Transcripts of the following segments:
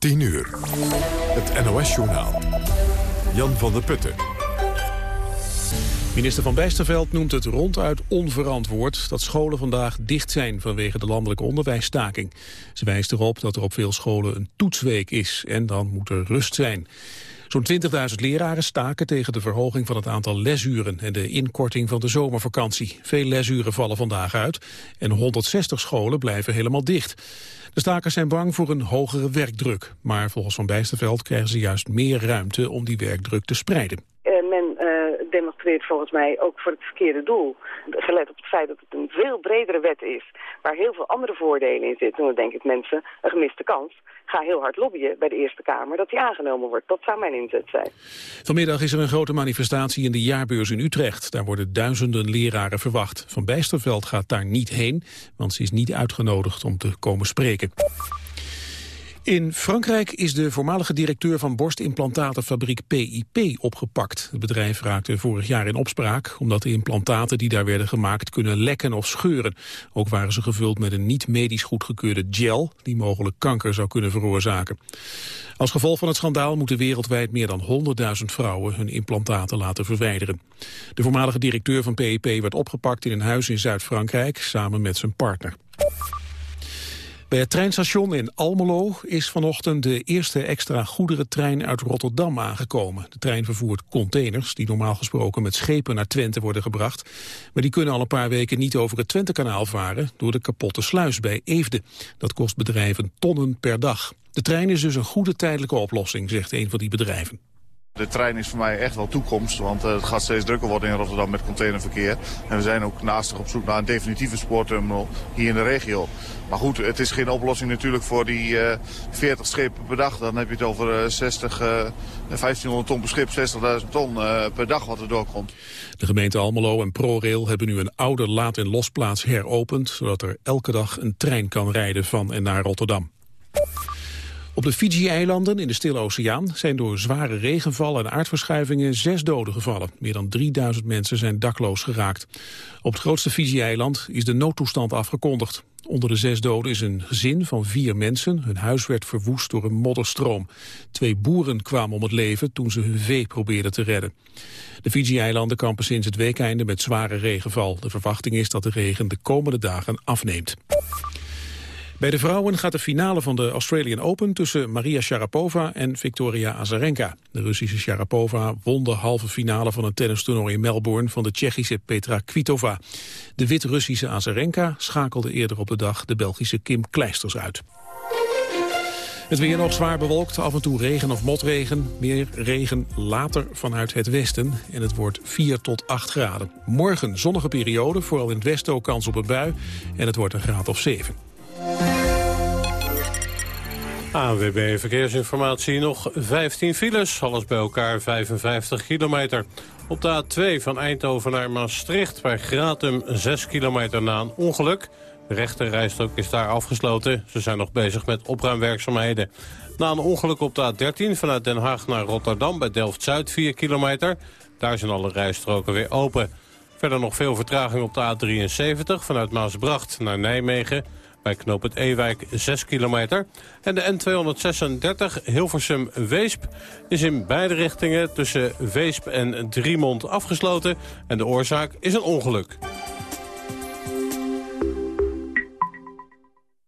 10 uur. Het NOS-journaal. Jan van der Putten. Minister van Bijsterveld noemt het ronduit onverantwoord dat scholen vandaag dicht zijn vanwege de landelijke onderwijsstaking. Ze wijst erop dat er op veel scholen een toetsweek is en dan moet er rust zijn. Zo'n 20.000 leraren staken tegen de verhoging van het aantal lesuren en de inkorting van de zomervakantie. Veel lesuren vallen vandaag uit en 160 scholen blijven helemaal dicht. De stakers zijn bang voor een hogere werkdruk. Maar volgens Van Bijsterveld krijgen ze juist meer ruimte om die werkdruk te spreiden. Volgens mij ook voor het verkeerde doel. Gelet op het feit dat het een veel bredere wet is, waar heel veel andere voordelen in zitten. Dan denk ik mensen, een gemiste kans ga heel hard lobbyen bij de Eerste Kamer dat die aangenomen wordt. Dat zou mijn inzet zijn. Vanmiddag is er een grote manifestatie in de jaarbeurs in Utrecht. Daar worden duizenden leraren verwacht. Van Bijsterveld gaat daar niet heen, want ze is niet uitgenodigd om te komen spreken. In Frankrijk is de voormalige directeur van borstimplantatenfabriek PIP opgepakt. Het bedrijf raakte vorig jaar in opspraak omdat de implantaten die daar werden gemaakt kunnen lekken of scheuren. Ook waren ze gevuld met een niet medisch goedgekeurde gel die mogelijk kanker zou kunnen veroorzaken. Als gevolg van het schandaal moeten wereldwijd meer dan 100.000 vrouwen hun implantaten laten verwijderen. De voormalige directeur van PIP werd opgepakt in een huis in Zuid-Frankrijk samen met zijn partner. Bij het treinstation in Almelo is vanochtend de eerste extra goederentrein uit Rotterdam aangekomen. De trein vervoert containers die normaal gesproken met schepen naar Twente worden gebracht. Maar die kunnen al een paar weken niet over het Twentekanaal varen door de kapotte sluis bij Eefde. Dat kost bedrijven tonnen per dag. De trein is dus een goede tijdelijke oplossing, zegt een van die bedrijven. De trein is voor mij echt wel toekomst, want eh, het gaat steeds drukker worden in Rotterdam met containerverkeer. En we zijn ook naastig op zoek naar een definitieve spoorterminal hier in de regio. Maar goed, het is geen oplossing natuurlijk voor die uh, 40 schepen per dag. Dan heb je het over uh, 60, uh, 1500 ton per schip, 60.000 ton per dag wat er doorkomt. De gemeente Almelo en ProRail hebben nu een oude laad- en losplaats heropend... zodat er elke dag een trein kan rijden van en naar Rotterdam. Op de Fiji-eilanden in de Stille Oceaan zijn door zware regenval en aardverschuivingen zes doden gevallen. Meer dan 3000 mensen zijn dakloos geraakt. Op het grootste Fiji-eiland is de noodtoestand afgekondigd. Onder de zes doden is een gezin van vier mensen. Hun huis werd verwoest door een modderstroom. Twee boeren kwamen om het leven toen ze hun vee probeerden te redden. De Fiji-eilanden kampen sinds het weekeinde met zware regenval. De verwachting is dat de regen de komende dagen afneemt. Bij de vrouwen gaat de finale van de Australian Open tussen Maria Sharapova en Victoria Azarenka. De Russische Sharapova won de halve finale van een tennistoernooi in Melbourne van de Tsjechische Petra Kvitova. De Wit-Russische Azarenka schakelde eerder op de dag de Belgische Kim Kleisters uit. Het weer nog zwaar bewolkt, af en toe regen of motregen. Meer regen later vanuit het westen en het wordt 4 tot 8 graden. Morgen zonnige periode, vooral in het westen ook kans op een bui. En het wordt een graad of 7. ANWB Verkeersinformatie, nog 15 files, alles bij elkaar 55 kilometer. Op de A2 van Eindhoven naar Maastricht bij Gratum 6 kilometer na een ongeluk. De rechterrijstrook is daar afgesloten. Ze zijn nog bezig met opruimwerkzaamheden. Na een ongeluk op de A13 vanuit Den Haag naar Rotterdam bij Delft-Zuid 4 kilometer. Daar zijn alle rijstroken weer open. Verder nog veel vertraging op de A73 vanuit Maasbracht naar Nijmegen bij knoop het Ewijk 6 kilometer. En de N236 Hilversum-Weesp is in beide richtingen tussen Weesp en Driemond afgesloten. En de oorzaak is een ongeluk.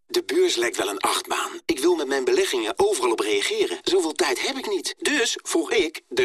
De beurs lijkt wel een achtbaan. Ik wil met mijn beleggingen overal op reageren. Zoveel tijd heb ik niet. Dus vroeg ik de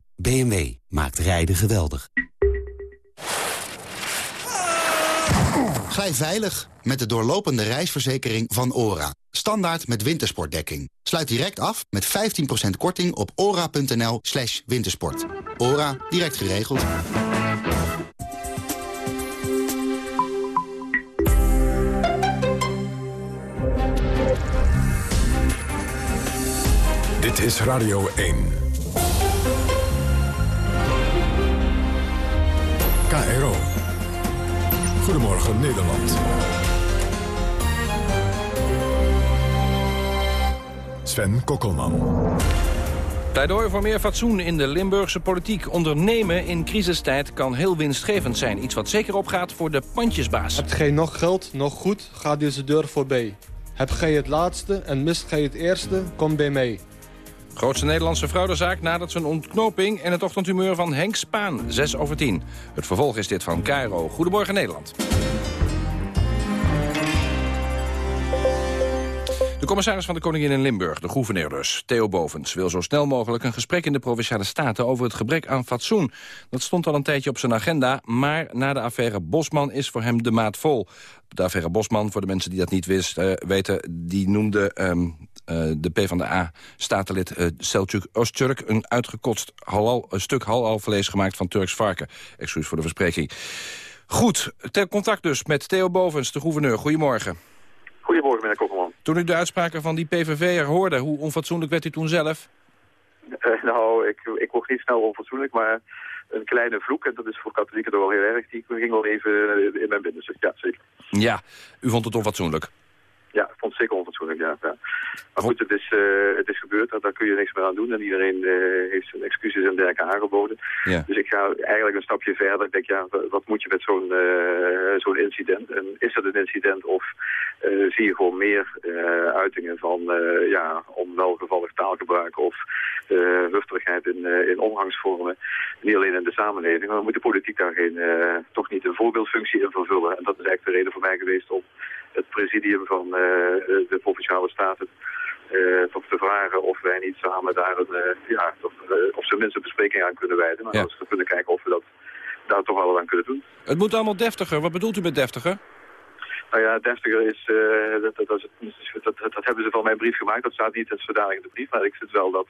BMW maakt rijden geweldig. Glij veilig met de doorlopende reisverzekering van ORA. Standaard met wintersportdekking. Sluit direct af met 15% korting op ora.nl slash wintersport. ORA, direct geregeld. Dit is Radio 1. KRO. Goedemorgen Nederland. Sven Kokkelman. Pleidooi voor meer fatsoen in de Limburgse politiek. Ondernemen in crisistijd kan heel winstgevend zijn. Iets wat zeker opgaat voor de pandjesbaas. Hebt gij nog geld, nog goed, ga deze deur voorbij. Hebt gij het laatste en mist gij het eerste, kom bij mij. Grootste Nederlandse fraudezaak nadat zijn ontknoping... en het ochtendhumeur van Henk Spaan, 6 over 10. Het vervolg is dit van Cairo. Goedemorgen Nederland. De commissaris van de Koningin in Limburg, de gouverneur dus, Theo Bovens... wil zo snel mogelijk een gesprek in de Provinciale Staten... over het gebrek aan fatsoen. Dat stond al een tijdje op zijn agenda... maar na de affaire Bosman is voor hem de maat vol. De affaire Bosman, voor de mensen die dat niet wist, uh, weten... die noemde um, uh, de PvdA-statenlid uh, Selçuk Öztürk... een uitgekotst halal, een stuk halalvlees gemaakt van Turks varken. Excuus voor de verspreking. Goed, ter contact dus met Theo Bovens, de gouverneur. Goedemorgen. Goedemorgen, meneer Kokkelman. Toen u de uitspraken van die PVV'er hoorde, hoe onfatsoenlijk werd u toen zelf? Uh, nou, ik, ik word niet snel onfatsoenlijk, maar een kleine vloek, en dat is voor katholieken toch wel heel erg, die ging wel even in mijn binnenste. Ja, zeker. Ja, u vond het onfatsoenlijk? Ja, ik vond het zeker onfatsoenlijk, ja. ja. Maar goed, het is, uh, het is gebeurd, daar kun je niks meer aan doen. En iedereen uh, heeft zijn excuses en dergelijke aangeboden. Ja. Dus ik ga eigenlijk een stapje verder. Ik denk, ja, wat moet je met zo'n uh, zo'n incident? En is dat een incident of zie je gewoon meer uitingen van ja, onwelgevallig taalgebruik of hufterigheid in, in omgangsvormen? Niet alleen in de samenleving, maar moet de politiek daar geen, toch niet een voorbeeldfunctie in vervullen? En dat is eigenlijk de reden voor mij geweest om het presidium van uh, de Provinciale Staten uh, toch te vragen of wij niet samen daar een, uh, ja, of, of ze mensen bespreking aan kunnen wijden. Maar ja. als we kunnen kijken of we dat daar toch wel aan kunnen doen. Het moet allemaal deftiger. Wat bedoelt u met deftiger? Nou ja, deftiger is, uh, dat, dat, dat, dat, dat, hebben ze van mijn brief gemaakt. Dat staat niet in zodanig in de brief, maar ik vind wel dat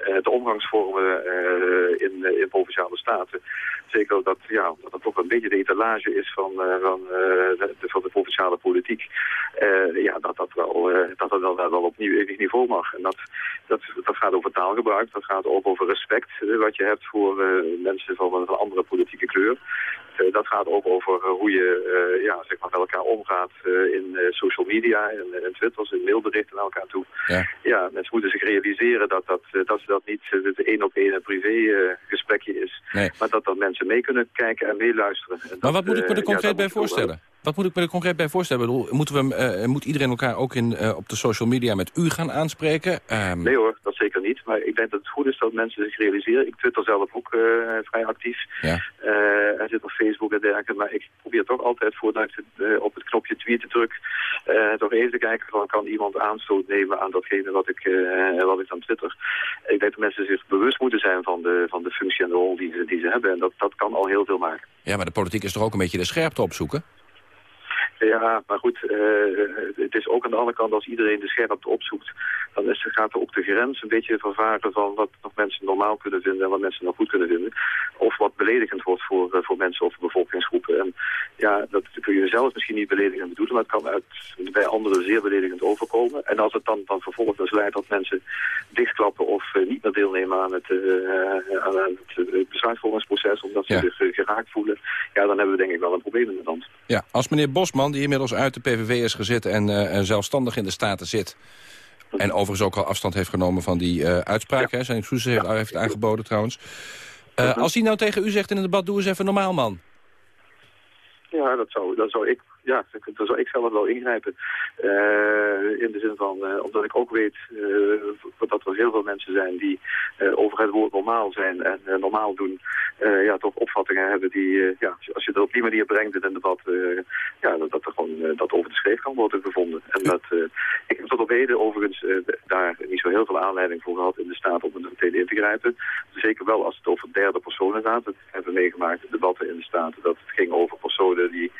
uh, de omgangsvormen uh, in, in provinciale staten, zeker dat, ja, dat dat toch een beetje de etalage is van, van, de, van de provinciale politiek, ja, dat dat wel, dat dat wel, wel op enig niveau mag. En dat, dat, dat gaat over taalgebruik, dat gaat ook over respect wat je hebt voor mensen van een andere politieke kleur. dat gaat ook over hoe je ja, zeg maar, met elkaar omgaat in social media en, en twitters en mailberichten naar elkaar toe. Ja. ja, mensen moeten zich realiseren dat, dat, dat dat niet het één op één een privé gesprekje is. Nee. Maar dat dan mensen mee kunnen kijken en meeluisteren. En maar wat moet ik me er concreet ja, bij voorstellen? Wat moet ik me er concreet bij voorstellen? Bedoel, moeten we, uh, moet iedereen elkaar ook in, op de social media met u gaan aanspreken? Um... Nee hoor, dat zeker niet. Maar ik denk dat het goed is dat mensen zich realiseren. Ik twitter zelf ook vrij actief. Ja. en zit op Facebook en dergelijke. Maar ik probeer toch altijd voordat ik op het knopje tweeten druk... toch even te kijken van kan iemand aanstoot nemen aan datgene wat ik, wat ik dan twitter. Ik denk dat mensen zich bewust moeten zijn van de, van de functie en de rol die ze, die ze hebben. En dat, dat kan al heel veel maken. Ja, maar de politiek is toch ook een beetje de scherpte opzoeken? Ja, maar goed, uh, het is ook aan de andere kant als iedereen de scherpte opzoekt, dan is, gaat er ook de grens een beetje vervaren van wat nog mensen normaal kunnen vinden en wat mensen nog goed kunnen vinden. Of wat beledigend wordt voor, uh, voor mensen of bevolkingsgroepen. En ja, dat kun je zelf misschien niet beledigend bedoelen, maar het kan uit, bij anderen zeer beledigend overkomen. En als het dan, dan vervolgens leidt dat mensen dichtklappen of uh, niet meer deelnemen aan het, aan het besluitvormingsproces omdat ze ja. zich geraakt voelen, ja, dan hebben we denk ik wel een probleem in de land. Ja, als meneer Bosman die inmiddels uit de PVV is gezet en uh, zelfstandig in de Staten zit. En overigens ook al afstand heeft genomen van die uh, uitspraak. Ja. Hè, zijn excuses heeft, ja. heeft aangeboden trouwens. Uh, uh -huh. Als hij nou tegen u zegt in het debat, doe eens even normaal man. Ja, dat zou, dat zou ik ja, daar zou ik zelf wel ingrijpen. Uh, in de zin van, uh, omdat ik ook weet uh, dat er heel veel mensen zijn die over het woord normaal zijn en normaal doen, ja, toch opvattingen hebben die, ja, als je dat op die manier brengt in een debat, ja, dat, er gewoon dat over de schreef kan worden gevonden. En dat, ik heb tot op heden overigens daar niet zo heel veel aanleiding voor gehad in de staat om er meteen in te grijpen. Zeker wel als het over derde personen gaat. Dat hebben we meegemaakt in debatten in de staten, dat het ging over personen die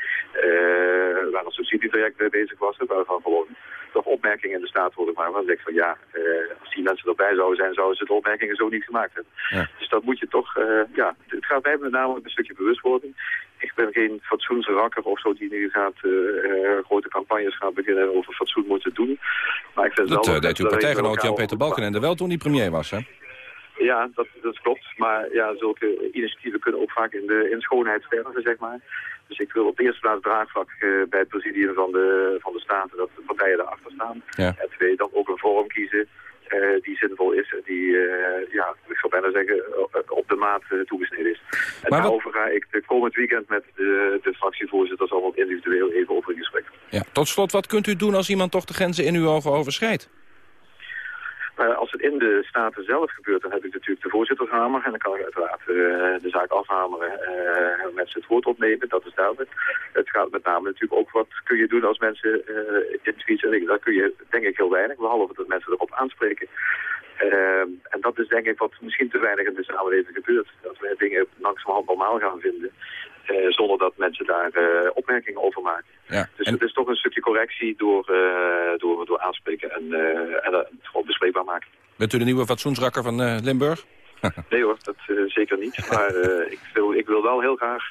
eh, waar een subsidietraject mee eh, bezig was. Waarvan gewoon toch opmerkingen in de staat worden gemaakt. Waarvan ik van ja, eh, als die mensen erbij zouden zijn, zouden ze de opmerkingen zo niet gemaakt hebben. Dus dat moet je toch, ja, het gaat mij met name om een stukje bewustwording. Ik ben geen fatsoensrakker of zo die nu gaat grote campagnes gaan beginnen over fatsoen moeten doen. Maar ik vind dat wel, deed uw partijgenoot Jan-Peter Balkenende wel toen die premier was, hè? Ja, dat, dat klopt. Maar ja, zulke initiatieven kunnen ook vaak in, de, in schoonheid sterven, zeg maar. Dus ik wil op de eerste plaats draagvlak eh, bij het presidium van de, van de Staten dat de partijen daarachter staan. Ja. En twee, dan ook een vorm kiezen eh, die zinvol is en die, eh, ja, ik zou bijna zeggen, op de maat eh, toegesneden is. En Maar wat- daarover ga ik de komend weekend met de, de fractievoorzitters allemaal individueel even over in gesprek. Ja. Tot slot, wat kunt u doen als iemand toch de grenzen in uw ogen overschrijdt? Maar als het in de Staten zelf gebeurt, dan heb ik natuurlijk de voorzittershamer. En dan kan ik uiteraard eh, de zaak afhameren eh mensen het woord opnemen, dat is duidelijk. Het gaat met name natuurlijk ook wat kun je doen als mensen eh in tweets en. Daar kun je denk ik heel weinig, behalve dat mensen erop aanspreken. Eh, en dat is denk ik wat misschien te weinig in de samenleving gebeurt. Dat we dingen langzamerhand normaal gaan vinden. Eh, zonder dat mensen daar eh, opmerkingen over maken. Ja. Dus het is toch een stukje correctie door, eh, door, door aanspreken en, en het gewoon bespreekbaar maken. Bent u de nieuwe fatsoensrakker van Limburg? Nee hoor, dat zeker niet. Maar ik, wil, ik wil wel heel graag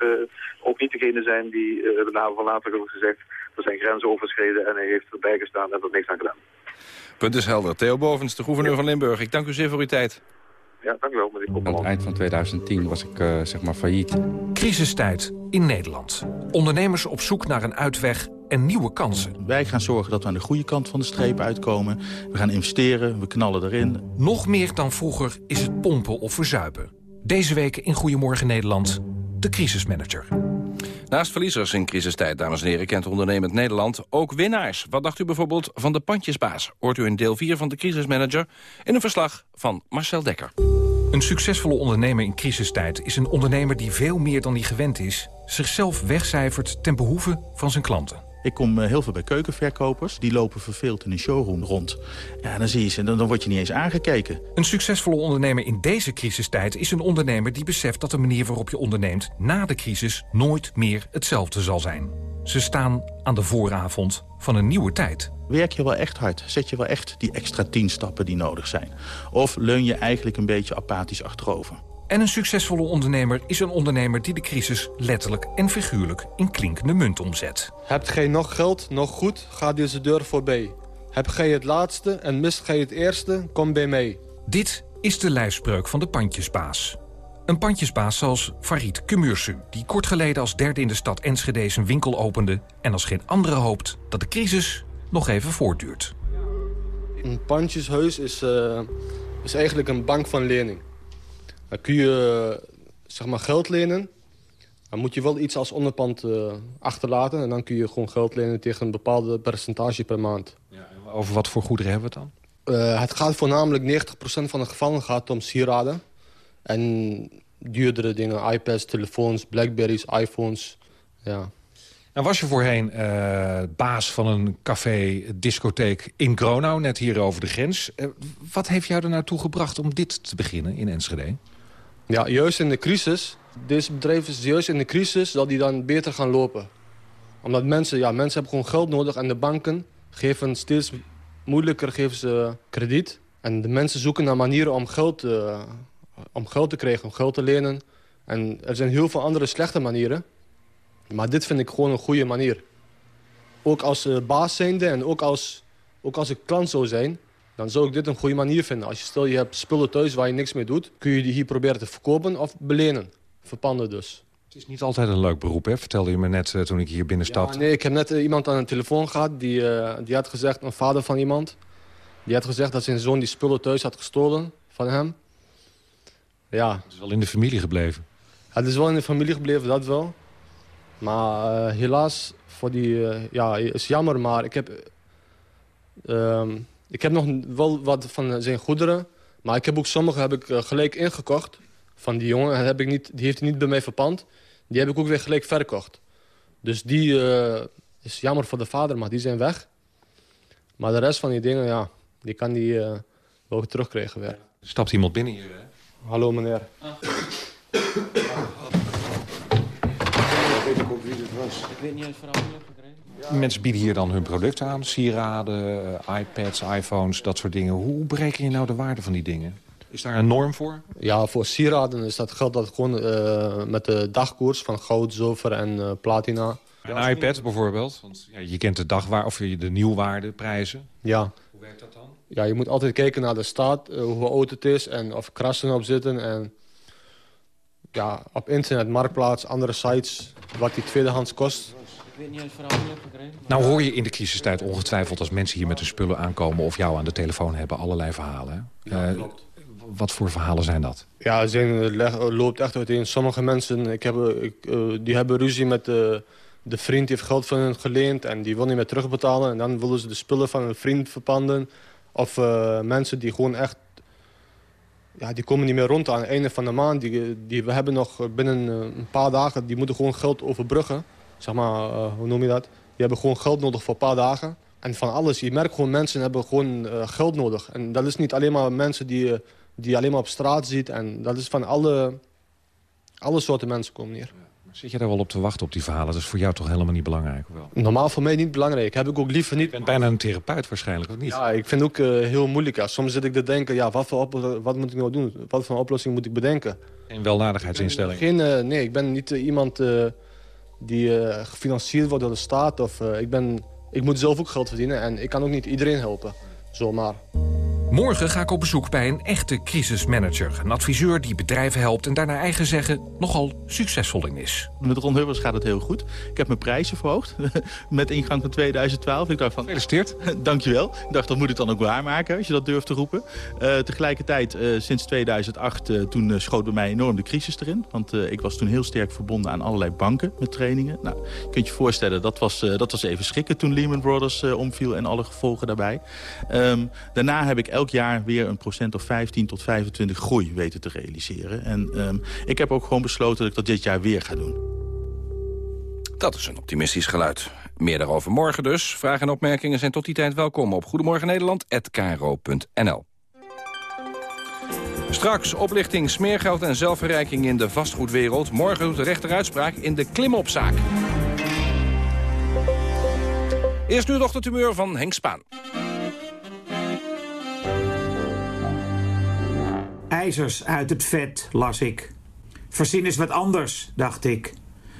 ook niet degene zijn die de naam van later heeft gezegd... er zijn grenzen overschreden en hij heeft erbij gestaan en er niks aan gedaan. Punt is helder. Theo Bovens, de gouverneur van Limburg. Ik dank u zeer voor uw tijd. Ja, dank u wel, meneer Aan het eind van 2010 was ik eh, zeg maar failliet. Crisistijd in Nederland. Ondernemers op zoek naar een uitweg en nieuwe kansen. Wij gaan zorgen dat we aan de goede kant van de streep uitkomen. We gaan investeren, we knallen erin. Nog meer dan vroeger is het pompen of verzuipen. Deze week in Goedemorgen Nederland, de crisismanager. Naast verliezers in crisistijd, dames en heren, kent ondernemend Nederland ook winnaars. Wat dacht u bijvoorbeeld van de pandjesbaas? Hoort u in deel 4 van de crisismanager in een verslag van Marcel Dekker. Een succesvolle ondernemer in crisistijd is een ondernemer die veel meer dan hij gewend is... zichzelf wegcijfert ten behoeve van zijn klanten. Ik kom eh, heel veel bij keukenverkopers. Die lopen verveeld in een showroom rond. Ja, dan zie je ze en dan, dan word je niet eens aangekeken. Een succesvolle ondernemer in deze crisistijd is een ondernemer die beseft dat de manier waarop je onderneemt na de crisis nooit meer hetzelfde zal zijn. Ze staan aan de vooravond van een nieuwe tijd. Werk je wel echt hard? Zet je wel echt die extra tien stappen die nodig zijn? Of leun je eigenlijk een beetje apathisch achterover? En een succesvolle ondernemer is een ondernemer die de crisis letterlijk en figuurlijk in klinkende munt omzet. Hebt gij nog geld, nog goed, ga deze deur voorbij. Heb gij het laatste en mist gij het eerste, kom bij mij. Dit is de lijfspreuk van de pandjesbaas. Een pandjesbaas zoals Farid Kumursu, die kort geleden als derde in de stad Enschede zijn winkel opende... en als geen andere hoopt dat de crisis nog even voortduurt. Een pandjeshuis is, eh, is eigenlijk een bank van lening. Dan kun je eh, zeg maar geld lenen. Dan moet je wel iets als onderpand eh, achterlaten. En dan kun je gewoon geld lenen tegen een bepaalde percentage per maand. Over wat voor goederen hebben we het dan? Eh, het gaat voornamelijk 90% van de gevallen gaat om sieraden. En duurdere dingen, iPads, telefoons, Blackberries, iPhones. Ja. Nou was je voorheen baas van een café, discotheek in Gronau, net hier over de grens. Wat heeft jou er naartoe gebracht om dit te beginnen in Enschede? Ja, juist in de crisis. Deze bedrijf is juist in de crisis dat die dan beter gaan lopen. Omdat mensen, ja, mensen hebben gewoon geld nodig en de banken geven steeds moeilijker geven ze krediet. En de mensen zoeken naar manieren om geld, eh, om geld te krijgen, om geld te lenen. En er zijn heel veel andere slechte manieren. Maar dit vind ik gewoon een goede manier. Ook als eh, baas zijnde en ook als, ook als ik klant zou zijn... dan zou ik dit een goede manier vinden. Als je stel je hebt spullen thuis waar je niks mee doet... kun je die hier proberen te verkopen of belenen. Verpanden dus. Het is niet altijd een leuk beroep, hè? vertelde je me net eh, toen ik hier binnenstapte. Ja, nee, ik heb net eh, iemand aan de telefoon gehad. Die, eh, die had gezegd, een vader van iemand... die had gezegd dat zijn zoon die spullen thuis had gestolen van hem. Ja. Het is wel in de familie gebleven. Het is wel in de familie gebleven, dat wel. Maar helaas, voor die, ja, is jammer, maar ik heb, ehm, ik heb nog wel wat van zijn goederen. Maar ik heb ook sommige heb ik, eh, gelijk ingekocht van die jongen. En heb ik niet, die heeft hij niet bij mij verpand. Die heb ik ook weer gelijk verkocht. Dus die eh, is jammer voor de vader, maar die zijn weg. Maar de rest van die dingen, ja, die kan die eh, wel weer terugkrijgen weer. Er stapt iemand binnen hier, hè? Hallo meneer. Ik weet ook wie het was. Ik weet niet verhaal gekregen. Mensen bieden hier dan hun producten aan. Sieraden, eh, iPads, iPhones, dat soort dingen. Hoe bereken je nou de waarde van die dingen? Is daar een norm voor? Ja, voor sieraden is dat geld dat gewoon uh, met de dagkoers van goud, zilver en uh, platina. Een iPad bijvoorbeeld? Want ja, je kent de dagwaarde of de nieuwwaardeprijzen. Ja. Hoe werkt dat dan? Ja, je moet altijd kijken naar de staat, uh, hoe oud het is en of krassen op zitten. En ja, op internet, marktplaats, andere sites, wat die tweedehands kost. Nou hoor je in de crisistijd ongetwijfeld als mensen hier met hun spullen aankomen... of jou aan de telefoon hebben, allerlei verhalen. Ja, uh, wat voor verhalen zijn dat? Ja, het loopt echt uiteen. Sommige mensen ik heb, ik, uh, die hebben ruzie met de, de vriend... die heeft geld van hen geleend en die wil niet meer terugbetalen. En dan willen ze de spullen van een vriend verpanden. Of uh, mensen die gewoon echt... Ja, die komen niet meer rond aan het einde van de maand. Die, die, we hebben nog binnen een paar dagen... die moeten gewoon geld overbruggen zeg maar, uh, hoe noem je dat? Die hebben gewoon geld nodig voor een paar dagen. En van alles. Je merkt gewoon, mensen hebben gewoon uh, geld nodig. En dat is niet alleen maar mensen die, uh, die je alleen maar op straat ziet. En dat is van alle, alle soorten mensen komen hier. Zit je daar wel op te wachten op die verhalen? Dat is voor jou toch helemaal niet belangrijk? Of wel? Normaal voor mij niet belangrijk. Heb ik ook liever niet. Je bent bijna een therapeut waarschijnlijk, of niet? Ja, ik vind het ook uh, heel moeilijk. Ja. Soms zit ik te denken, ja, wat, voor wat moet ik nou doen? Wat voor oplossing moet ik bedenken? Een welnadigheidsinstelling? Geen, uh, nee, ik ben niet uh, iemand die uh, gefinancierd wordt door de staat. Of, uh, ik, ben, ik moet zelf ook geld verdienen en ik kan ook niet iedereen helpen. Zomaar. Morgen ga ik op bezoek bij een echte crisismanager. Een adviseur die bedrijven helpt en daar naar eigen zeggen nogal succesvol in is. Met Ron Hubbers gaat het heel goed. Ik heb mijn prijzen verhoogd met ingang van 2012. Ik dacht van, Gefeliciteerd. Dankjewel. Ik dacht, dat moet ik dan ook waarmaken als je dat durft te roepen. Uh, tegelijkertijd, uh, sinds 2008, uh, toen schoot bij mij enorm de crisis erin. Want ik was toen heel sterk verbonden aan allerlei banken met trainingen. Nou, je kunt je voorstellen, dat was, dat was even schrikken toen Lehman Brothers omviel en alle gevolgen daarbij. Um, daarna heb ik elk jaar weer een procent of 15 tot 25 groei weten te realiseren. En um, ik heb ook gewoon besloten dat ik dat dit jaar weer ga doen. Dat is een optimistisch geluid. Meer daarover morgen dus. Vragen en opmerkingen zijn tot die tijd welkom op Goedemorgen Nederland@kro.nl. Straks oplichting, smeergeld en zelfverrijking in de vastgoedwereld. Morgen de rechter uitspraak in de klimopzaak. Eerst nu de van Henk Spaan. IJzers uit het vet, las ik. Verzin eens wat anders, dacht ik.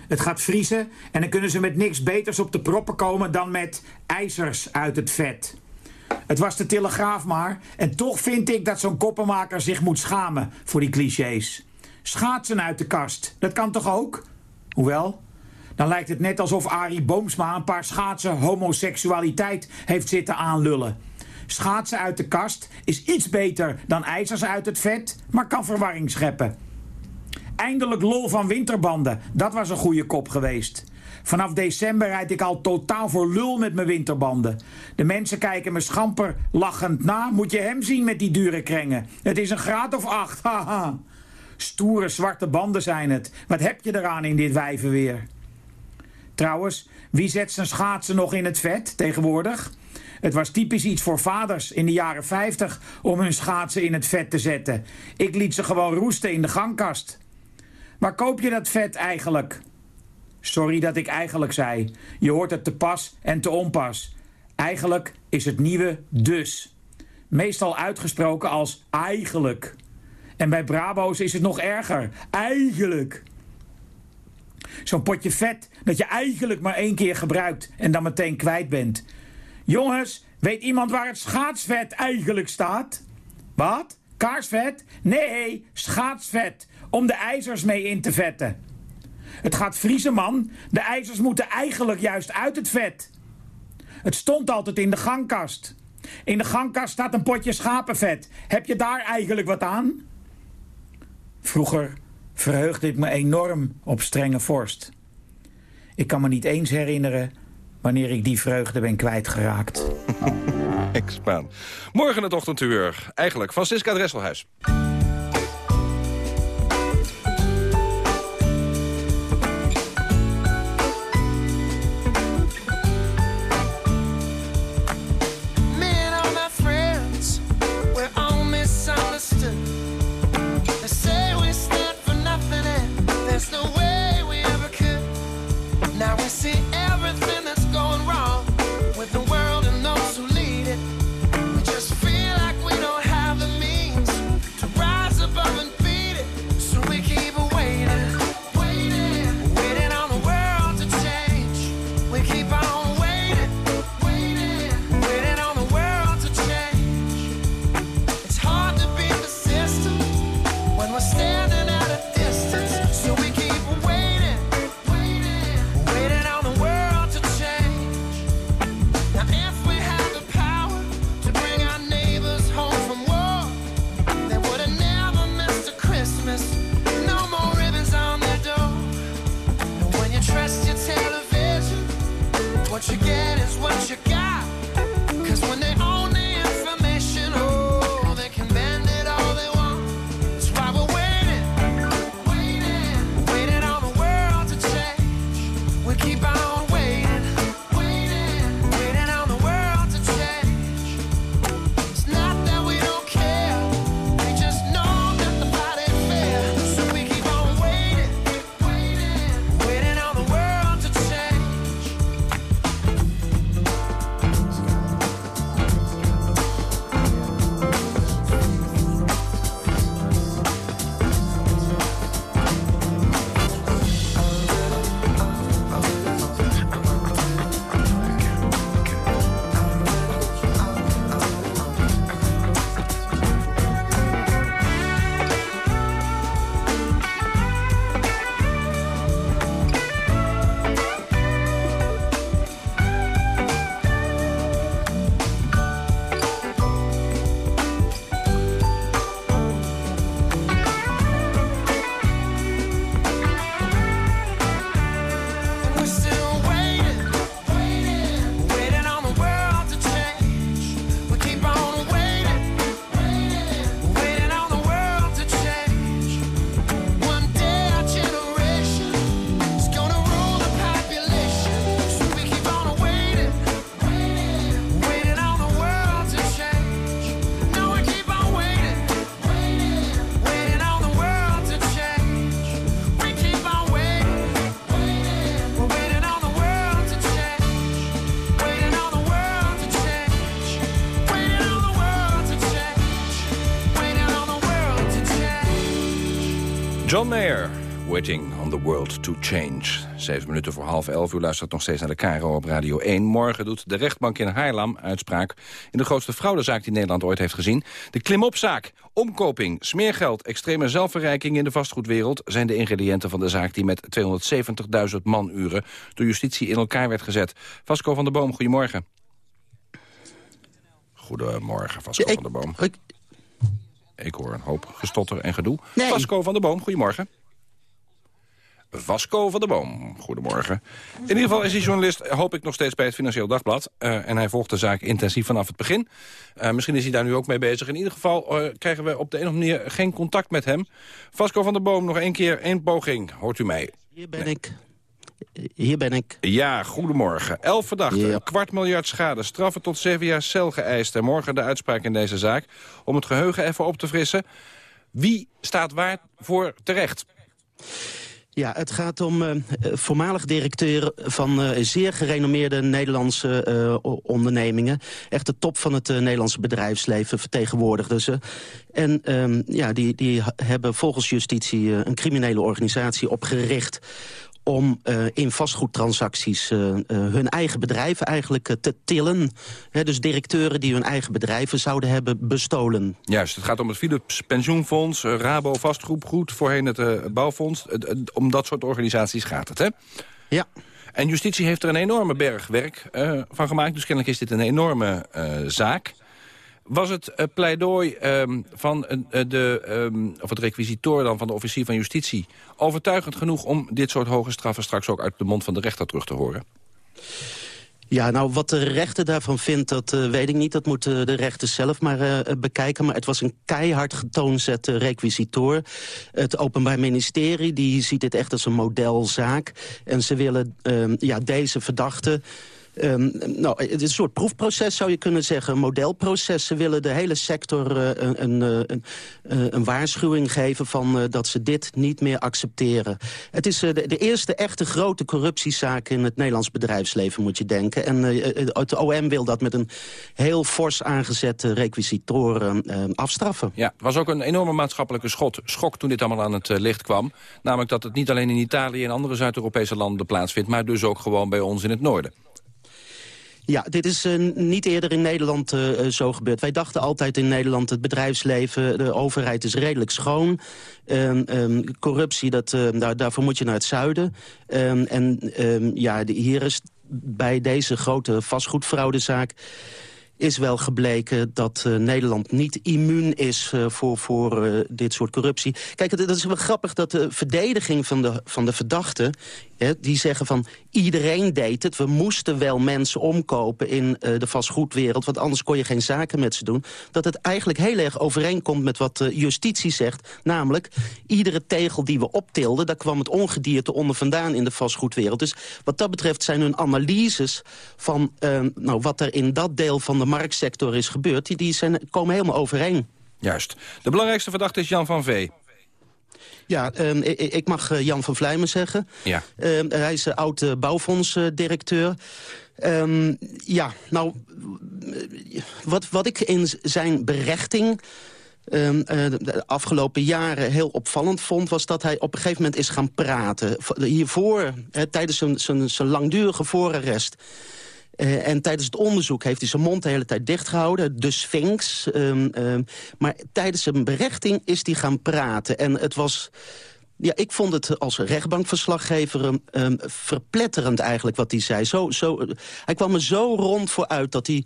Het gaat vriezen en dan kunnen ze met niks beters op de proppen komen dan met ijzers uit het vet. Het was de telegraaf maar, en toch vind ik dat zo'n koppenmaker zich moet schamen voor die clichés. Schaatsen uit de kast, dat kan toch ook? Hoewel, dan lijkt het net alsof Arie Boomsma een paar schaatsen homoseksualiteit heeft zitten aanlullen. Schaatsen uit de kast is iets beter dan ijzers uit het vet, maar kan verwarring scheppen. Eindelijk lol van winterbanden, dat was een goede kop geweest. Vanaf december rijd ik al totaal voor lul met mijn winterbanden. De mensen kijken me schamper lachend na. Moet je hem zien met die dure krengen. Het is een graad of acht, haha. Stoere zwarte banden zijn het. Wat heb je eraan in dit wijvenweer? Trouwens, wie zet zijn schaatsen nog in het vet tegenwoordig? Het was typisch iets voor vaders in de jaren 50 om hun schaatsen in het vet te zetten. Ik liet ze gewoon roesten in de gangkast. Waar koop je dat vet eigenlijk? Sorry dat ik eigenlijk zei. Je hoort het te pas en te onpas. Eigenlijk is het nieuwe dus. Meestal uitgesproken als eigenlijk. En bij Brabo's is het nog erger. Eigenlijk. Zo'n potje vet dat je eigenlijk maar één keer gebruikt en dan meteen kwijt bent. Jongens, weet iemand waar het schaatsvet eigenlijk staat? Wat? Kaarsvet? Nee, schaatsvet. Om de ijzers mee in te vetten. Het gaat vriezen, man. De ijzers moeten eigenlijk juist uit het vet. Het stond altijd in de gangkast. In de gangkast staat een potje schapenvet. Heb je daar eigenlijk wat aan? Vroeger verheugde ik me enorm op strenge vorst. Ik kan me niet eens herinneren wanneer ik die vreugde ben kwijtgeraakt. Expaan. Morgen het ochtenduur. Eigenlijk Francisca Dresselhuis. John Mayer, Waiting on the World to Change. Zeven minuten voor half elf. U luistert nog steeds naar de Caro op Radio 1. Morgen doet de rechtbank in Haarlem uitspraak... in de grootste fraudezaak die Nederland ooit heeft gezien. De klimopzaak, omkoping, smeergeld, extreme zelfverrijking in de vastgoedwereld... zijn de ingrediënten van de zaak die met 270.000 manuren... door justitie in elkaar werd gezet. Vasco van der Boom, goedemorgen. Goedemorgen, Vasco van der Boom. Ik hoor een hoop gestotter en gedoe. Vasco van der Boom, goedemorgen. Vasco van der Boom, goedemorgen. In ieder geval is hij journalist, hoop ik nog steeds bij het Financieel Dagblad. Eh, en hij volgt de zaak intensief vanaf het begin. Eh, misschien is hij daar nu ook mee bezig. In ieder geval eh, krijgen we op de een of andere manier geen contact met hem. Vasco van der Boom, nog één keer, één poging. Hoort u mij? Hier ben ik. Hier ben ik. Ja, goedemorgen. Elf verdachten, een kwart miljard schade, straffen tot zeven jaar cel geëist. En morgen de uitspraak in deze zaak. Om het geheugen even op te frissen. Wie staat waar voor terecht? Ja, het gaat om eh, voormalig directeur van eh, zeer gerenommeerde Nederlandse eh, ondernemingen. Echt de top van het Nederlandse bedrijfsleven vertegenwoordigden ze. En ehm, ja, die, die hebben volgens justitie een criminele organisatie opgericht om eh, in vastgoedtransacties eh, eh, hun eigen bedrijven eigenlijk te tillen. Dus directeuren die hun eigen bedrijven zouden hebben bestolen. Juist, het gaat om het Philips Pensioenfonds, Rabo Vastgoedgoed, voorheen het Bouwfonds. Om dat soort organisaties gaat het, hè? Ja. En justitie heeft er een enorme berg werk van gemaakt. Dus kennelijk is dit een enorme zaak. Was het eh, pleidooi ehm, van eh, de, ehm, of het requisitoor dan van de officier van justitie... overtuigend genoeg om dit soort hoge straffen straks ook uit de mond van de rechter terug te horen? Ja, nou, wat de rechter daarvan vindt, dat eh, weet ik niet. Dat moeten de rechter zelf maar bekijken. Maar het was een keihard getoonzette requisitoor. Het Openbaar Ministerie die ziet dit echt als een modelzaak. En ze willen ehm, ja, deze verdachte... ehm, nou, het is een soort proefproces zou je kunnen zeggen, een modelproces. Ze willen de hele sector eh, een, een, eh, eh, een waarschuwing geven van dat ze dit niet meer accepteren. Het is de, de eerste echte grote corruptiezaak in het Nederlands bedrijfsleven, moet je denken. En het OM wil dat met een heel fors aangezette requisitor eh, eh, afstraffen. Ja, het was ook een enorme maatschappelijke schot, schok toen dit allemaal aan het licht kwam. Namelijk dat het niet alleen in Italië en andere Zuid-Europese landen plaatsvindt... maar dus ook gewoon bij ons in het noorden. Ja, dit is eh, niet eerder in Nederland eh, eh, zo gebeurd. Wij dachten altijd in Nederland het bedrijfsleven, de overheid is redelijk schoon. Ehm, ehm, corruptie, dat, eh, daar, daarvoor moet je naar het zuiden. Ehm, en ehm, ja, de- hier is bij deze grote vastgoedfraudezaak is wel gebleken dat Nederland niet immuun is voor, voor dit soort corruptie. Kijk, het is wel grappig dat de verdediging van de, van de verdachte die zeggen van iedereen deed het. We moesten wel mensen omkopen in eh, de vastgoedwereld... want anders kon je geen zaken met ze doen. Dat het eigenlijk heel erg overeenkomt met wat uh, justitie zegt. Namelijk, iedere tegel die we optilden... daar kwam het ongedierte onder vandaan in de vastgoedwereld. Dus wat dat betreft zijn hun analyses van uh, nou, wat er in dat deel van de marktsector is gebeurd... die, die zijn, komen helemaal overeen. Juist. De belangrijkste verdachte is Jan van Vee. Ja, um, ik, ik, mag uh, Jan van Vlijmen zeggen. Ja. Um, hij is uh, oud uh, bouwfondsdirecteur. Um, ja, nou, wat, wat ik in zijn berechting... Um, de afgelopen jaren heel opvallend vond... was dat hij op een gegeven moment is gaan praten. Hiervoor, tijdens zijn, zijn, zijn langdurige voorarrest... Uh, en tijdens het onderzoek heeft hij zijn mond de hele tijd dichtgehouden. De Sphinx. Um, um, maar tijdens zijn berechting is hij gaan praten. En het was... Ja, ik vond het als rechtbankverslaggever um, verpletterend eigenlijk wat hij zei. Zo, zo, hij kwam er zo rond voor uit dat hij...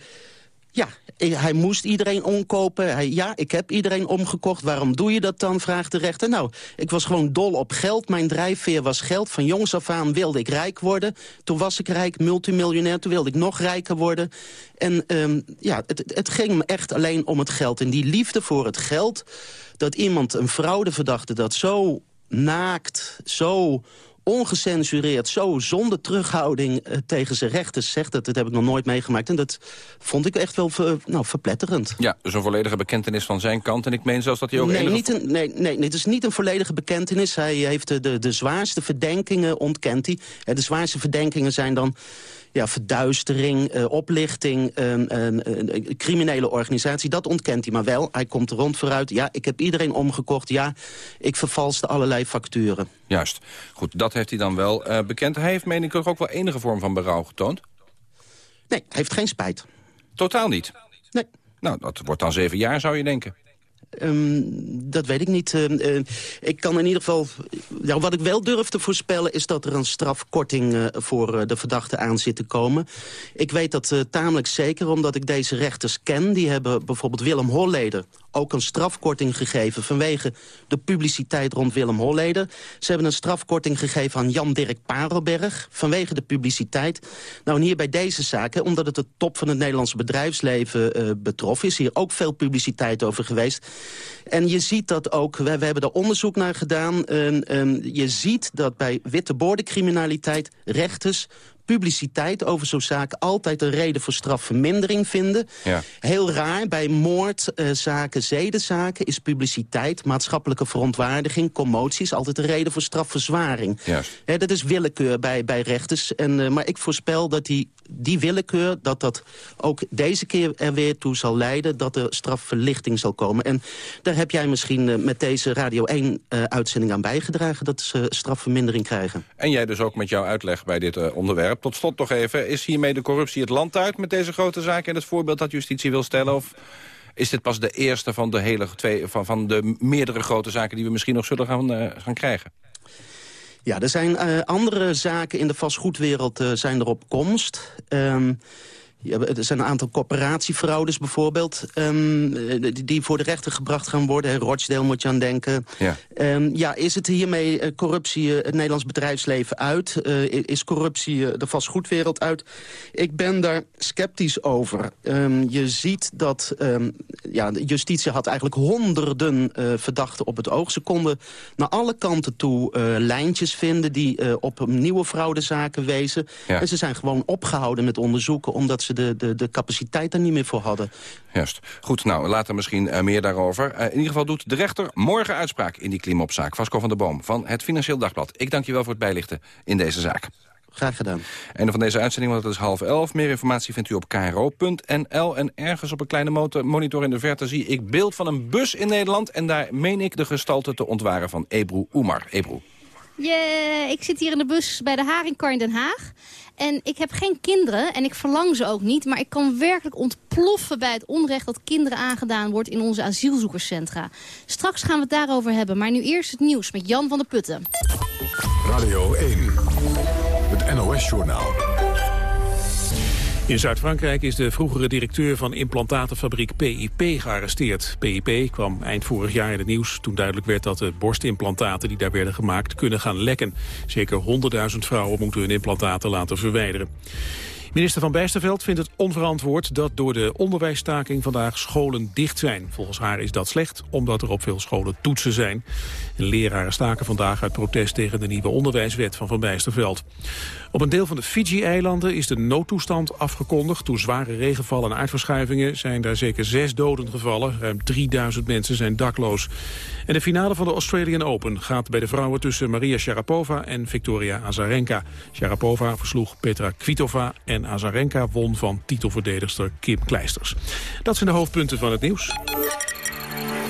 Ja, hij moest iedereen omkopen. Hij, ja, ik heb iedereen omgekocht. Waarom doe je dat dan, vraagt de rechter. Nou, ik was gewoon dol op geld. Mijn drijfveer was geld. Van jongs af aan wilde ik rijk worden. Toen was ik rijk, multimiljonair. Toen wilde ik nog rijker worden. En um, ja, het, het ging me echt alleen om het geld. En die liefde voor het geld... dat iemand, een fraudeverdachte, dat zo naakt, zo ongecensureerd, zo zonder terughouding uh, tegen zijn rechters zegt. Dat, dat heb ik nog nooit meegemaakt. En dat vond ik echt wel ver, nou, verpletterend. Ja, dus een volledige bekentenis van zijn kant. En ik meen zelfs dat hij ook nee, enige... niet een, nee, nee, nee, het is niet een volledige bekentenis. Hij heeft de, de, de zwaarste verdenkingen ontkent hij. De zwaarste verdenkingen zijn dan ja, verduistering, uh, oplichting, een uh, criminele organisatie. Dat ontkent hij maar wel. Hij komt er rond vooruit. Ja, ik heb iedereen omgekocht. Ja, ik vervalste allerlei facturen. Juist. Goed, dat heeft hij dan wel uh, bekend. Hij heeft, meen ik, ook wel enige vorm van berouw getoond? Nee, hij heeft geen spijt. Totaal niet? Nee. Nou, dat wordt dan zeven jaar, zou je denken. Um, dat weet ik niet. Uh, uh, ik kan in ieder geval... Wat ik wel durf te voorspellen is dat er een strafkorting uh, voor de verdachte aan zit te komen. Ik weet dat tamelijk zeker omdat ik deze rechters ken. Die hebben bijvoorbeeld Willem Holleder ook een strafkorting gegeven... vanwege de publiciteit rond Willem Holleder. Ze hebben een strafkorting gegeven aan Jan-Dirk Parelberg... vanwege de publiciteit. Nou, en hier bij deze zaak, omdat het de top van het Nederlandse bedrijfsleven uh, betrof... is hier ook veel publiciteit over geweest. En je ziet dat ook, we, we hebben daar onderzoek naar gedaan... Je ziet dat bij witte criminaliteit rechters publiciteit over zo'n zaak altijd een reden voor strafvermindering vinden. Ja. Heel raar, bij moordzaken, uh, zedenzaken is publiciteit, maatschappelijke verontwaardiging, commoties altijd een reden voor strafverzwaring. He, dat is willekeur bij, bij rechters. En, uh, maar ik voorspel dat die, die willekeur, dat dat ook deze keer er weer toe zal leiden dat er strafverlichting zal komen. En daar heb jij misschien uh, met deze Radio 1-uitzending aan bijgedragen, dat ze strafvermindering krijgen. En jij dus ook met jouw uitleg bij dit onderwerp. Tot slot nog even, is hiermee de corruptie het land uit met deze grote zaken... en het voorbeeld dat justitie wil stellen? Of is dit pas de eerste van de, hele twee, van, van de meerdere grote zaken... die we misschien nog zullen gaan, uh, gaan krijgen? Ja, er zijn uh, andere zaken in de vastgoedwereld uh, zijn er op komst. Ja, er zijn een aantal corporatiefraudes bijvoorbeeld... Um, die, die voor de rechter gebracht gaan worden. Rochdale moet je aan denken. Ja, um, ja is het hiermee uh, corruptie uh, het Nederlands bedrijfsleven uit? Uh, is corruptie de vastgoedwereld uit? Ik ben daar sceptisch over. Um, je ziet dat ja, de justitie had eigenlijk honderden verdachten op het oog. Ze konden naar alle kanten toe lijntjes vinden... die op nieuwe fraudezaken wezen. Ja. En ze zijn gewoon opgehouden met onderzoeken... omdat ze de, de, de capaciteit er niet meer voor hadden. Juist. Goed, nou, later misschien uh, meer daarover. Uh, in ieder geval doet de rechter morgen uitspraak in die klimopzaak. Vasco van der Boom van het Financieel Dagblad. Ik dank je wel voor het bijlichten in deze zaak. Graag gedaan. Einde van deze uitzending, want het is half elf. Meer informatie vindt u op kro.nl. En ergens op een kleine motor, monitor in de verte zie ik beeld van een bus in Nederland. En daar meen ik de gestalte te ontwaren van Ebru Oemar. Ebru. Yeah, ik zit hier in de bus bij de Haringkar in Den Haag. En ik heb geen kinderen en ik verlang ze ook niet. Maar ik kan werkelijk ontploffen bij het onrecht dat kinderen aangedaan wordt in onze asielzoekerscentra. Straks gaan we het daarover hebben. Maar nu eerst het nieuws met Jan van der Putten. Radio 1, het NOS-journaal. In Zuid-Frankrijk is de vroegere directeur van implantatenfabriek PIP gearresteerd. PIP kwam eind vorig jaar in het nieuws toen duidelijk werd dat de borstimplantaten die daar werden gemaakt kunnen gaan lekken. Zeker 100.000 vrouwen moeten hun implantaten laten verwijderen. Minister Van Bijsterveld vindt het onverantwoord dat door de onderwijsstaking vandaag scholen dicht zijn. Volgens haar is dat slecht, omdat er op veel scholen toetsen zijn. En leraren staken vandaag uit protest tegen de nieuwe onderwijswet van Van Bijsterveld. Op een deel van de Fiji-eilanden is de noodtoestand afgekondigd. Door zware regenval en aardverschuivingen zijn daar zeker zes doden gevallen. Ruim 3000 mensen zijn dakloos. En de finale van de Australian Open gaat bij de vrouwen tussen Maria Sharapova en Victoria Azarenka. Sharapova versloeg Petra Kvitova en Azarenka won van titelverdedigster Kim Kleisters. Dat zijn de hoofdpunten van het nieuws.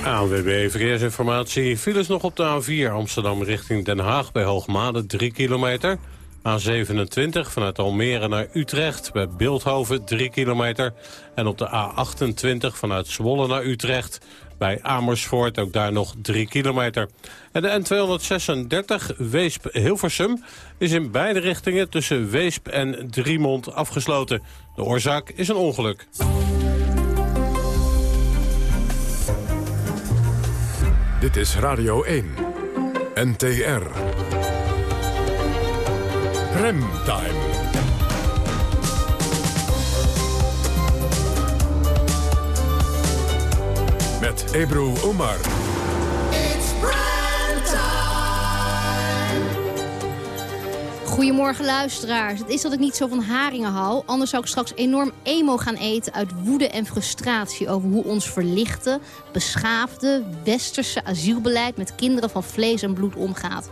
ANWB Verkeersinformatie. Files nog op de A4 Amsterdam richting Den Haag bij Hoogmade 3 kilometer. A27 vanuit Almere naar Utrecht bij Beeldhoven 3 kilometer. En op de A28 vanuit Zwolle naar Utrecht bij Amersfoort ook daar nog 3 kilometer. En de N236 Weesp-Hilversum is in beide richtingen tussen Weesp en Driemond afgesloten. De oorzaak is een ongeluk. Dit is Radio 1. NTR. Remtime. Met Ebru Omar. Goedemorgen luisteraars. Het is dat ik niet zo van haringen hou. Anders zou ik straks enorm emo gaan eten uit woede en frustratie... over hoe ons verlichte, beschaafde, westerse asielbeleid... met kinderen van vlees en bloed omgaat.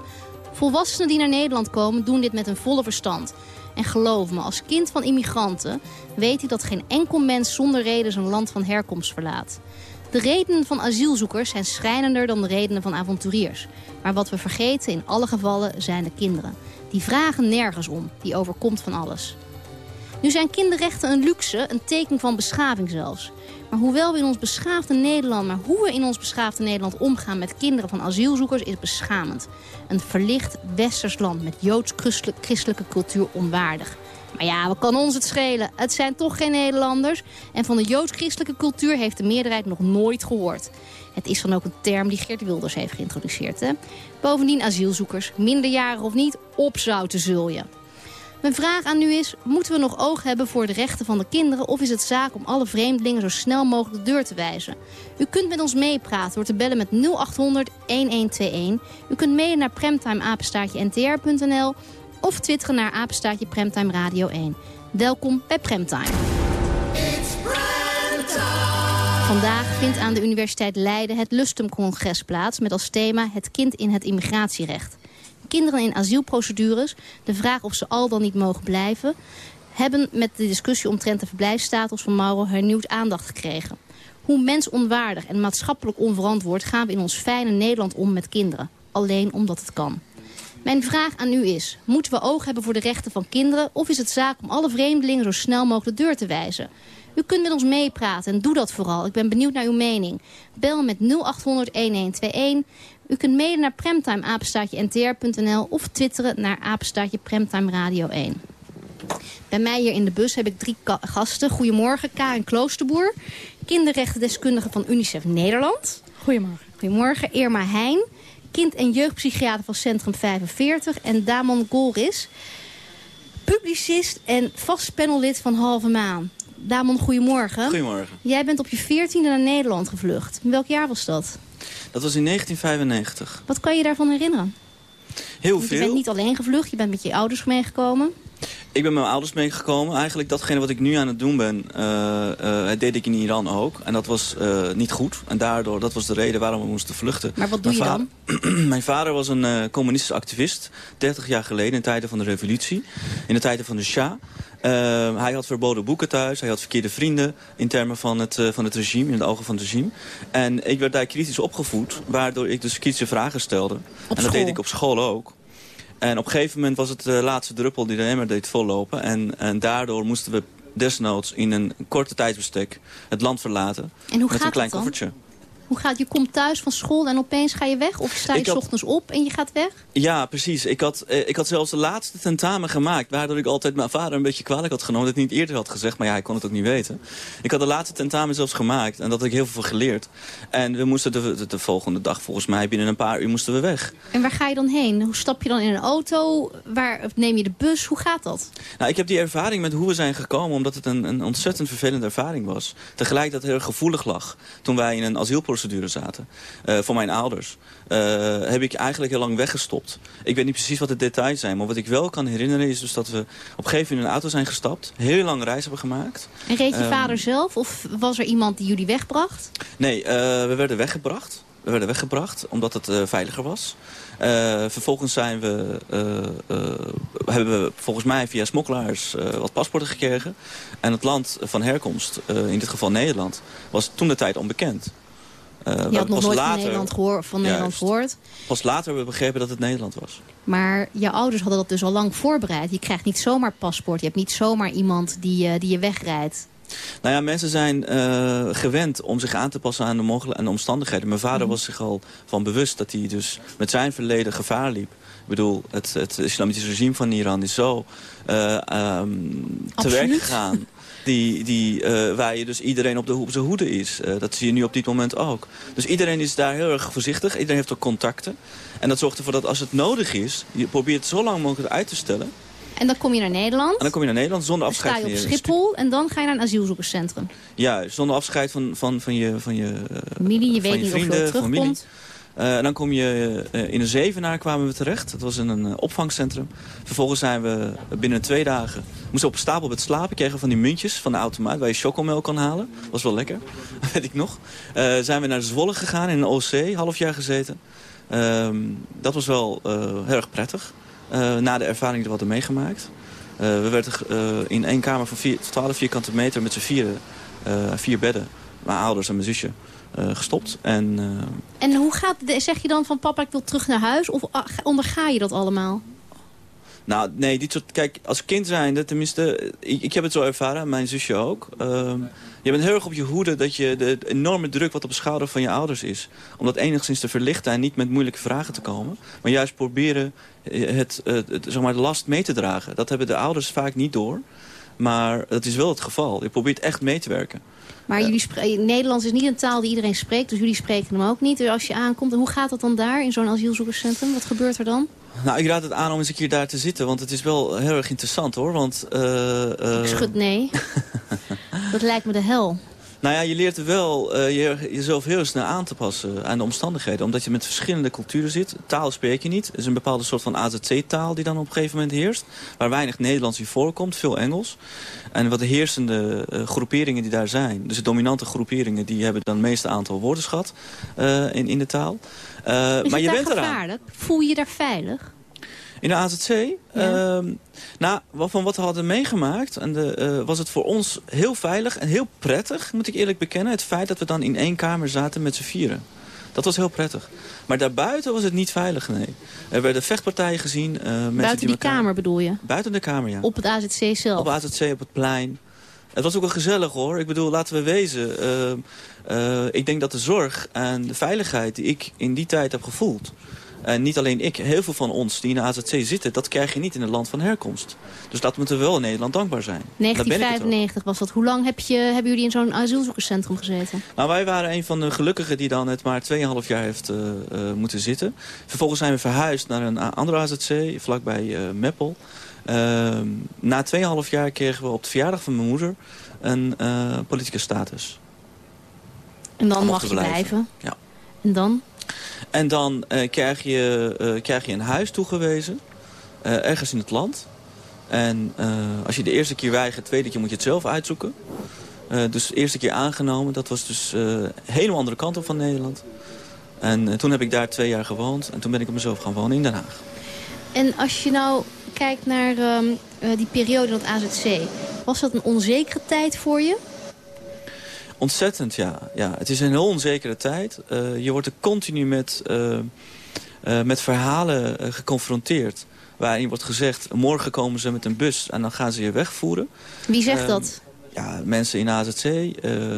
Volwassenen die naar Nederland komen doen dit met een volle verstand. En geloof me, als kind van immigranten weet ik dat geen enkel mens zonder reden zijn land van herkomst verlaat. De redenen van asielzoekers zijn schrijnender dan de redenen van avonturiers. Maar wat we vergeten in alle gevallen zijn de kinderen. Die vragen nergens om, die overkomt van alles. Nu zijn kinderrechten een luxe, een teken van beschaving zelfs. Maar hoewel we in ons beschaafde Nederland, maar hoe we in ons beschaafde Nederland omgaan met kinderen van asielzoekers is beschamend. Een verlicht westers land met joods-christelijke cultuur onwaardig. Maar ja, wat kan ons het schelen? Het zijn toch geen Nederlanders. En van de joods-christelijke cultuur heeft de meerderheid nog nooit gehoord. Het is dan ook een term die Geert Wilders heeft geïntroduceerd. Hè? Bovendien asielzoekers, minderjarig of niet, opzouten zul je. Mijn vraag aan u is, moeten we nog oog hebben voor de rechten van de kinderen... of is het zaak om alle vreemdelingen zo snel mogelijk de deur te wijzen? U kunt met ons meepraten door te bellen met 0800-1121. U kunt mailen naar premtimeapenstaartje-ntr.nl... of twitteren naar apenstaartje Premtime Radio 1. Welkom bij Premtime. Vandaag vindt aan de Universiteit Leiden het Lustum-congres plaats... met als thema het kind in het immigratierecht. Kinderen in asielprocedures, de vraag of ze al dan niet mogen blijven... hebben met de discussie omtrent de verblijfsstatus van Mauro hernieuwd aandacht gekregen. Hoe mensonwaardig en maatschappelijk onverantwoord gaan we in ons fijne Nederland om met kinderen? Alleen omdat het kan. Mijn vraag aan u is, moeten we oog hebben voor de rechten van kinderen... of is het zaak om alle vreemdelingen zo snel mogelijk de deur te wijzen? U kunt met ons meepraten en doe dat vooral. Ik ben benieuwd naar uw mening. Bel met 0800-1121. U kunt mailen naar premtimeapenstaartje-ntr.nl of twitteren naar apenstaartje Premtime Radio 1. Bij mij hier in de bus heb ik drie gasten. Goedemorgen, Karin Kloosterboer, kinderrechtendeskundige van UNICEF Nederland. Goedemorgen. Goedemorgen, Irma Heijn, kind- en jeugdpsychiater van Centrum 45. En Damon Golris, publicist en vast panellid van Halve Maan. Damon, goedemorgen. Goedemorgen. Jij bent op je veertiende naar Nederland gevlucht. In welk jaar was dat? Dat was in 1995. Wat kan je daarvan herinneren? Heel Want Je veel. bent niet alleen gevlucht, je bent met je ouders meegekomen. Ik ben met mijn ouders meegekomen. Eigenlijk datgene wat ik nu aan het doen ben, eh, eh, deed ik in Iran ook. En dat was eh, niet goed. En daardoor, dat was de reden waarom we moesten vluchten. Maar wat doe Mijn je va- mijn vader was een communistisch activist. 30 jaar geleden, in tijden van de revolutie. In de tijden van de Shah. Eh, hij had verboden boeken thuis. Hij had verkeerde vrienden in termen van het, van het regime, in de ogen van het regime. En ik werd daar kritisch opgevoed, waardoor ik dus kritische vragen stelde. en dat school? deed ik op school ook. En op een gegeven moment was het de laatste druppel die de emmer deed vollopen. En, en daardoor moesten we desnoods in een korte tijdsbestek het land verlaten. En hoe met gaat een klein koffertje. Hoe gaat je komt thuis van school en opeens ga je weg? Of sta je Ik s had- ochtends op en je gaat weg? Ja, precies. Ik had, eh, ik had zelfs de laatste tentamen gemaakt... waardoor ik altijd mijn vader een beetje kwalijk had genomen... dat het niet eerder had gezegd, maar ja, hij kon het ook niet weten. Ik had de laatste tentamen zelfs gemaakt en dat had ik heel veel van geleerd. En we moesten de, de, de volgende dag, volgens mij, binnen een paar uur moesten we weg. En waar ga je dan heen? Hoe stap je dan in een auto? Waar neem je de bus? Hoe gaat dat? Nou, ik heb die ervaring met hoe we zijn gekomen... omdat het een, een ontzettend vervelende ervaring was. Tegelijk dat het heel erg gevoelig lag. Toen wij in een asielprocedure zaten, eh, voor mijn ouders... eh, heb ik eigenlijk heel lang weggestopt. Ik weet niet precies wat de details zijn... maar wat ik wel kan herinneren is dus dat we op een gegeven moment in een auto zijn gestapt... heel lang reis hebben gemaakt. En reed je Ehm, vader zelf of was er iemand die jullie wegbracht? Nee, eh, we werden weggebracht. We werden weggebracht omdat het veiliger was. Vervolgens zijn we, hebben we volgens mij via smokkelaars wat paspoorten gekregen. En het land van herkomst, in dit geval Nederland, was toen de tijd onbekend. Eh, Je had nog nooit van later- Nederland, gehoor, van Nederland Juist. gehoord. Pas later hebben we begrepen dat het Nederland was. Maar je ouders hadden dat dus al lang voorbereid. Je krijgt niet zomaar paspoort. Je hebt niet zomaar iemand die, eh, die je wegrijdt. Nou ja, mensen zijn eh, gewend om zich aan te passen aan de, mogelijke, aan de omstandigheden. Mijn vader Mhm. was zich al van bewust dat hij dus met zijn verleden gevaar liep. Ik bedoel, het, het islamitische regime van Iran is zo ehm, te werk gegaan. Die, die, eh, waar je dus iedereen op, de, op zijn hoede is. Eh, dat zie je nu op dit moment ook. Dus iedereen is daar heel erg voorzichtig. Iedereen heeft ook contacten. En dat zorgt ervoor dat als het nodig is... je probeert het zo lang mogelijk uit te stellen. En dan kom je naar Nederland. En dan kom je naar Nederland zonder Dan sta afscheid je op van je... Schiphol en dan ga je naar een asielzoekerscentrum. Ja, zonder afscheid van, van, van je, van je, Familie, je van weet niet of je vrienden, wel terugkomt. familie. Eh, en dan kom je eh, in een Zevenaar kwamen we terecht. Dat was een eh, opvangcentrum. Vervolgens zijn we binnen twee dagen... moesten op een stapelbed slapen. Kregen van die muntjes van de automaat... waar je chocomelk kan halen. Was wel lekker. weet ik nog. Zijn we naar Zwolle gegaan in een OC. Half jaar gezeten. Ehm, dat was wel heel erg prettig. Na de ervaring die we hadden meegemaakt. We werden in één kamer van vier, 12 vierkante meter met z'n vier bedden, mijn ouders en mijn zusje, eh, gestopt. En eh, En hoe gaat, de- zeg je dan van papa ik wil terug naar huis? Of ah, ga- onderga je dat allemaal? nou, nee, dit soort, kijk, als kind zijnde, tenminste, eh, ik, ik heb het zo ervaren, en mijn zusje ook. Ehm, je bent heel erg op je hoede dat je de, de enorme druk wat op de schouder van je ouders is. Om dat enigszins te verlichten en niet met moeilijke vragen te komen. Maar juist proberen het, het, het, zeg maar, de last mee te dragen. Dat hebben de ouders vaak niet door. Maar dat is wel het geval. Je probeert echt mee te werken. Maar jullie Nederlands is niet een taal die iedereen spreekt, dus jullie spreken hem ook niet. Dus als je aankomt, hoe gaat dat dan daar in zo'n asielzoekerscentrum? Wat gebeurt er dan? Nou, ik raad het aan om eens een keer daar te zitten, want het is wel heel erg interessant hoor. Want, eh, eh, Ik schud nee. dat lijkt me de hel. Nou ja, je leert er wel eh, je, jezelf heel snel aan te passen aan de omstandigheden. Omdat je met verschillende culturen zit. Taal spreek je niet. Er is een bepaalde soort van AZC-taal die dan op een gegeven moment heerst. Waar weinig Nederlands in voorkomt, veel Engels. En wat de heersende eh, groeperingen die daar zijn, dus de dominante groeperingen, die hebben dan het meeste aantal woordenschat eh in, in de taal. Maar het je bent eraan. gevaarlijk? Voel je je daar veilig? In de AZC? Ehm, nou, van wat we hadden meegemaakt, en de, eh, was het voor ons heel veilig en heel prettig, moet ik eerlijk bekennen. Het feit dat we dan in één kamer zaten met z'n vieren. Dat was heel prettig. Maar daarbuiten was het niet veilig, nee. Er werden vechtpartijen gezien. eh, mensen Buiten die elkaar- kamer bedoel je? Buiten de kamer, ja. Op het AZC zelf? Op AZC, op het plein. Het was ook wel gezellig hoor. Ik bedoel, laten we wezen. eh, eh, ik denk dat de zorg en de veiligheid die ik in die tijd heb gevoeld... en niet alleen ik, heel veel van ons die in de AZC zitten... dat krijg je niet in het land van herkomst. Dus laten we er wel in Nederland dankbaar zijn. Daar ben ik het ook. 1995 was dat. Hoe lang heb je, hebben jullie in zo'n asielzoekerscentrum gezeten? Nou, wij waren een van de gelukkigen die dan het maar 2,5 jaar heeft eh, eh, moeten zitten. Vervolgens zijn we verhuisd naar een andere AZC, vlakbij eh Meppel. Ehm, na 2,5 jaar kregen we op de verjaardag van mijn moeder een eh politieke status. En dan mag je blijven. blijven. Ja. En dan? En dan eh, krijg, je, eh, krijg je een huis toegewezen, eh, ergens in het land. En als je de eerste keer weigert, de tweede keer moet je het zelf uitzoeken. Dus de eerste keer aangenomen, dat was dus een hele andere kant op van Nederland. En toen heb ik daar twee jaar gewoond en toen ben ik op mezelf gaan wonen in Den Haag. En als je nou kijkt naar ehm, eh, die periode in het AZC... was dat een onzekere tijd voor je? Ontzettend, ja. ja. Het is een heel onzekere tijd. Eh, je wordt er continu met, eh, eh, met verhalen geconfronteerd. Waarin wordt gezegd, morgen komen ze met een bus en dan gaan ze je wegvoeren. Wie zegt Ehm, dat? Ja, mensen in AZC. eh,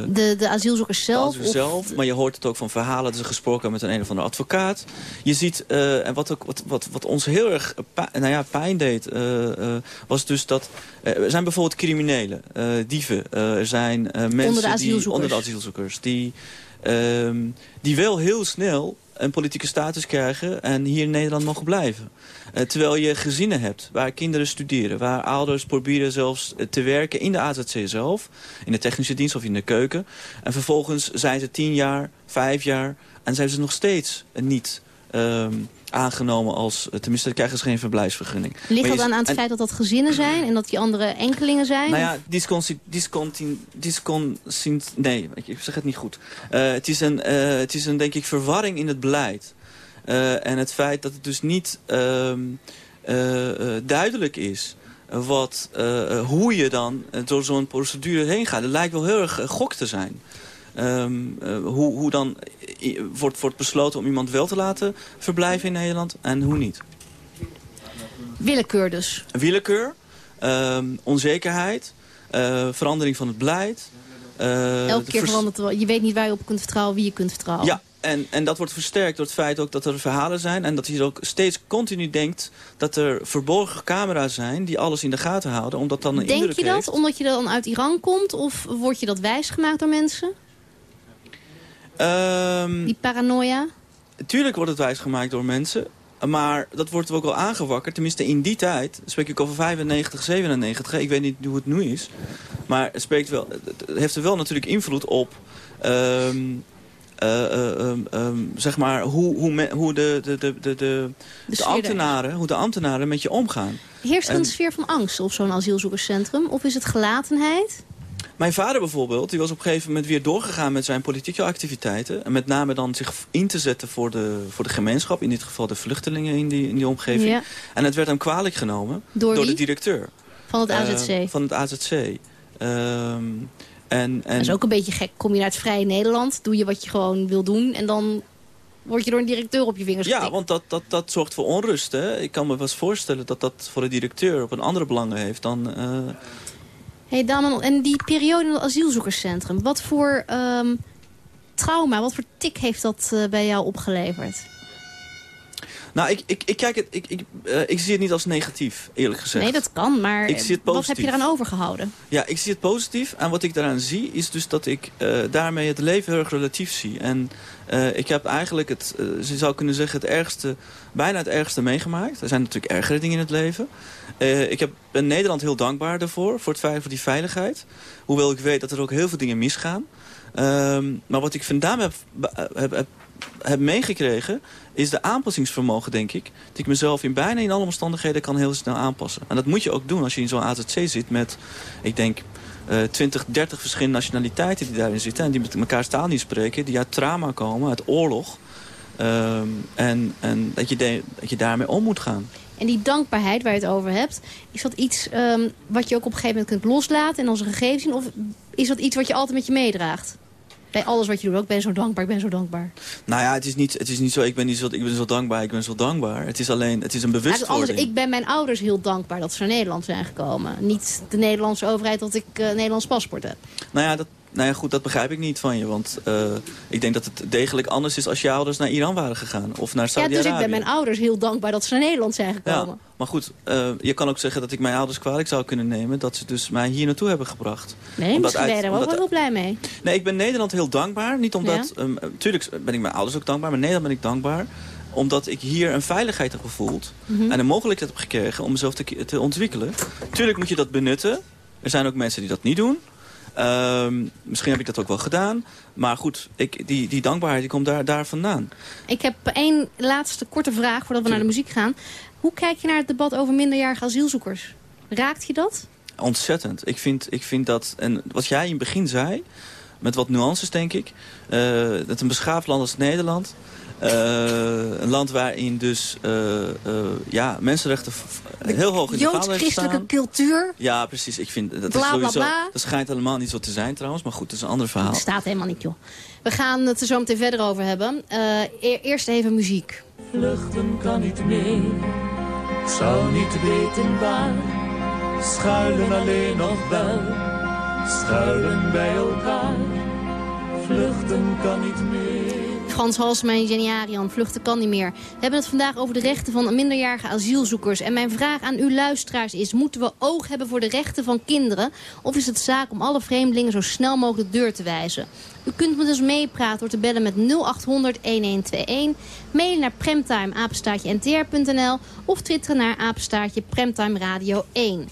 De, de asielzoekers zelf? zelf, of- zelf, maar je hoort het ook van verhalen dat ze gesproken hebben met een een of andere advocaat. Je ziet, eh, en wat, ook, wat, wat, wat ons heel erg pi- nou ja, pijn deed, eh, was dus dat... er zijn bijvoorbeeld criminelen, dieven. er zijn mensen Onder de die asielzoekers. onder de asielzoekers. Die, ehm, die wel heel snel een politieke status krijgen en hier in Nederland mogen blijven. Eh, terwijl je gezinnen hebt waar kinderen studeren, waar ouders proberen zelfs eh, te werken in de AZC zelf, in de technische dienst of in de keuken. En vervolgens zijn ze tien jaar, vijf jaar en zijn ze nog steeds eh, niet ehm, aangenomen als, eh, tenminste dan krijgen ze geen verblijfsvergunning. Ligt dat je- aan, het en- feit dat dat gezinnen zijn en dat die andere enkelingen zijn? nou ja, Of- disconti, disconti, disconsint, nee, ik- zeg het niet goed. Eh, het, is een, eh, het is een, denk ik, verwarring in het beleid. En het feit dat het dus niet ehm, eh, eh, duidelijk is wat, hoe je dan door zo'n procedure heen gaat. Het lijkt wel heel erg gok te zijn. Ehm, eh, hoe, hoe dan wordt, wordt besloten om iemand wel te laten verblijven in Nederland en hoe niet. Willekeur dus. Willekeur, ehm, onzekerheid, eh, verandering van het beleid. eh, Elke keer verandert wel. Je weet niet waar je op kunt vertrouwen, wie je kunt vertrouwen. Ja, en, en dat wordt versterkt door het feit ook dat er verhalen zijn... en dat je ook steeds continu denkt dat er verborgen camera's zijn... die alles in de gaten houden, omdat dan een Denk je dat heeft. omdat je dan uit Iran komt? Of word je dat wijsgemaakt door mensen? Ehm, Die paranoia? Tuurlijk wordt het wijsgemaakt door mensen... Maar dat wordt ook wel aangewakkerd. Tenminste, in die tijd, spreek ik over 95, 97. Ik weet niet hoe het nu is. Maar het, spreekt wel, het heeft er wel natuurlijk invloed op... ehm, eh, eh, ehm, zeg maar, hoe, hoe, me- hoe de, de, de, de, de, ambtenaren, hoe de ambtenaren met je omgaan. Heerst er En- een sfeer van angst op zo'n asielzoekerscentrum? Of is het gelatenheid? Mijn vader bijvoorbeeld, die was op een gegeven moment weer doorgegaan met zijn politieke activiteiten. En met name dan zich in te zetten voor de, voor de gemeenschap, in dit geval de vluchtelingen in die, in die omgeving. Ja. En het werd hem kwalijk genomen Door de directeur. Van het Eh, AZC? van het AZC. Ehm, en, en, Dat is ook een beetje gek. Kom je naar het vrije Nederland, doe je wat je gewoon wil doen... en dan word je door een directeur op je vingers Ja, getikt. want dat, dat, dat zorgt voor onrust. Hè? Ik kan me wel eens voorstellen dat dat voor de directeur op een andere belangen heeft dan... eh, Hey Daman, en die periode in het asielzoekerscentrum... wat voor ehm, trauma, wat voor tik heeft dat eh, bij jou opgeleverd? Nou, ik, ik, ik, kijk het, ik, ik, eh, ik zie het niet als negatief, eerlijk gezegd. Nee, dat kan, maar Ik zie het wat heb je eraan overgehouden? Ja, ik zie het positief. En wat ik daaraan zie, is dus dat ik eh, daarmee het leven heel erg relatief zie. En eh, ik heb eigenlijk het, eh, je zou kunnen zeggen, het ergste, bijna het ergste meegemaakt. Er zijn natuurlijk ergere dingen in het leven. Eh, ik heb, ben Nederland heel dankbaar daarvoor, voor, het, voor die veiligheid. Hoewel ik weet dat er ook heel veel dingen misgaan. Ehm, maar wat ik vandaan heb, heb, heb, heb meegekregen, is de aanpassingsvermogen, denk ik. Dat ik mezelf in bijna in alle omstandigheden kan heel snel aanpassen. En dat moet je ook doen als je in zo'n AZC zit met, ik denk, eh 20, 30 verschillende nationaliteiten die daarin zitten. En die met elkaar taal niet spreken, die uit trauma komen, uit oorlog. Ehm, en en dat, je dat je daarmee om moet gaan. En die dankbaarheid waar je het over hebt... is dat iets ehm, wat je ook op een gegeven moment kunt loslaten... en als een zien? Of is dat iets wat je altijd met je meedraagt? Bij alles wat je doet. Ook, Ik ben zo dankbaar, ik ben zo dankbaar. Nou ja, het is niet, het is niet zo, ik ben, niet zo, ik ben zo dankbaar, ik ben zo dankbaar. Het is alleen, het is een bewustwording. anders, ik ben mijn ouders heel dankbaar dat ze naar Nederland zijn gekomen. Niet de Nederlandse overheid dat ik eh Nederlands paspoort heb. Nou ja, dat, nou ja, goed, dat begrijp ik niet van je. Want eh, ik denk dat het degelijk anders is als je ouders naar Iran waren gegaan. Of naar Ja, Saudi-Arabië. dus ik ben mijn ouders heel dankbaar dat ze naar Nederland zijn gekomen. Ja, maar goed, eh, je kan ook zeggen dat ik mijn ouders kwalijk zou kunnen nemen... dat ze dus mij hier naartoe hebben gebracht. Nee, Omdat misschien ben je uit- daar ook wel blij mee. Nee, ik ben Nederland heel dankbaar. Niet omdat... ehm, tuurlijk ben ik mijn ouders ook dankbaar, maar Nederland ben ik dankbaar omdat ik hier een veiligheid heb gevoeld. Mhm. En een mogelijkheid heb gekregen om mezelf te, te ontwikkelen. Tuurlijk moet je dat benutten. Er zijn ook mensen die dat niet doen. Ehm, misschien heb ik dat ook wel gedaan. Maar goed, ik, die, die dankbaarheid die komt daar, daar vandaan. Ik heb één laatste korte vraag voordat we naar de muziek gaan. Hoe kijk je naar het debat over minderjarige asielzoekers? Raakt je dat? Ontzettend. Ik vind, ik vind dat, en wat jij in het begin zei, met wat nuances denk ik, eh, dat een beschaafd land als Nederland, een land waarin dus eh, eh, ja, mensenrechten heel hoog in de vaandel staan. cultuur. Ja, precies. Ik vind, dat, Bla, is bla, sowieso, bla. dat schijnt helemaal niet zo te zijn trouwens, maar goed, dat is een ander verhaal. Dat staat helemaal niet, joh. We gaan het er zo meteen verder over hebben. Eh, e- eerst even muziek. Vluchten kan niet meer, ik zou niet weten waar. Schuilen alleen nog wel, Schuilen bij elkaar, vluchten kan niet meer. Frans Halsema en Jenny Arian, vluchten kan niet meer. We hebben het vandaag over de rechten van minderjarige asielzoekers. En mijn vraag aan u luisteraars is... moeten we oog hebben voor de rechten van kinderen? Of is het zaak om alle vreemdelingen zo snel mogelijk de deur te wijzen? U kunt met ons meepraten door te bellen met 0800-1121... mailen naar premtime-ntr.nl... of twitteren naar apenstaartje Premtime Radio 1.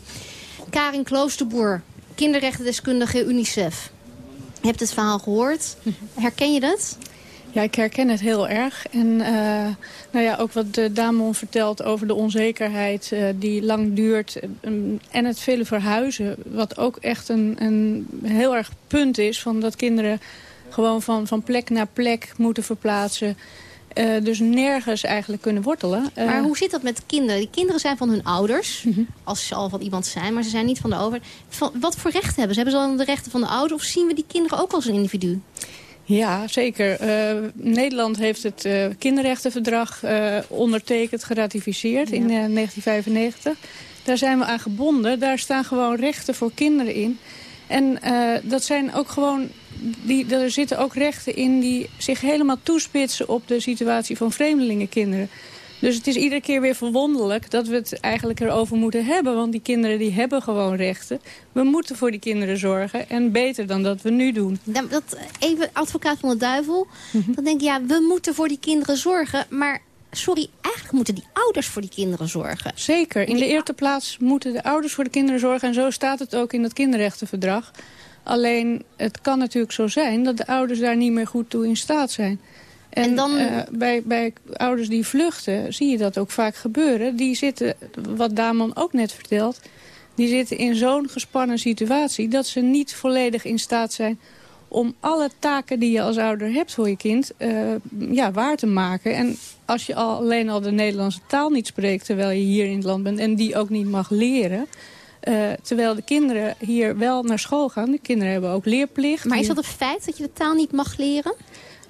Karin Kloosterboer, kinderrechtendeskundige UNICEF. Je hebt het verhaal gehoord. Herken je dat? Ja, ik herken het heel erg. En eh, nou ja, ook wat de Damon vertelt over de onzekerheid eh, die lang duurt. eh, en het vele verhuizen, wat ook echt een, een heel erg punt is... van dat kinderen gewoon van, van plek naar plek moeten verplaatsen. eh, dus nergens eigenlijk kunnen wortelen. Maar hoe zit dat met kinderen? Die kinderen zijn van hun ouders, als ze al van iemand zijn, maar ze zijn niet van de over. Van, wat voor rechten hebben ze? Hebben ze dan de rechten van de ouders of zien we die kinderen ook als een individu? Ja, zeker. Eh, Nederland heeft het eh, kinderrechtenverdrag eh, ondertekend, geratificeerd in eh, 1995. Daar zijn we aan gebonden. Daar staan gewoon rechten voor kinderen in. En dat zijn ook gewoon... Die, er zitten ook rechten in die zich helemaal toespitsen op de situatie van vreemdelingenkinderen. Dus het is iedere keer weer verwonderlijk dat we het eigenlijk erover moeten hebben. Want die kinderen die hebben gewoon rechten. We moeten voor die kinderen zorgen. En beter dan dat we nu doen. Dan- Dat, even advocaat van de duivel. Dan denk ik, ja, we moeten voor die kinderen zorgen. Maar sorry, eigenlijk moeten die ouders voor die kinderen zorgen. Zeker. In de eerste plaats moeten de ouders voor de kinderen zorgen. En zo staat het ook in het kinderrechtenverdrag. Alleen, het kan natuurlijk zo zijn dat de ouders daar niet meer goed toe in staat zijn. En, dan... bij, bij ouders die vluchten zie je dat ook vaak gebeuren. Die zitten, wat Damon ook net vertelt... die zitten in zo'n gespannen situatie... dat ze niet volledig in staat zijn om alle taken die je als ouder hebt voor je kind eh, ja, waar te maken. En als je al, alleen al de Nederlandse taal niet spreekt terwijl je hier in het land bent... en die ook niet mag leren... eh, terwijl de kinderen hier wel naar school gaan. De kinderen hebben ook leerplicht. Maar is dat een feit dat je de taal niet mag leren?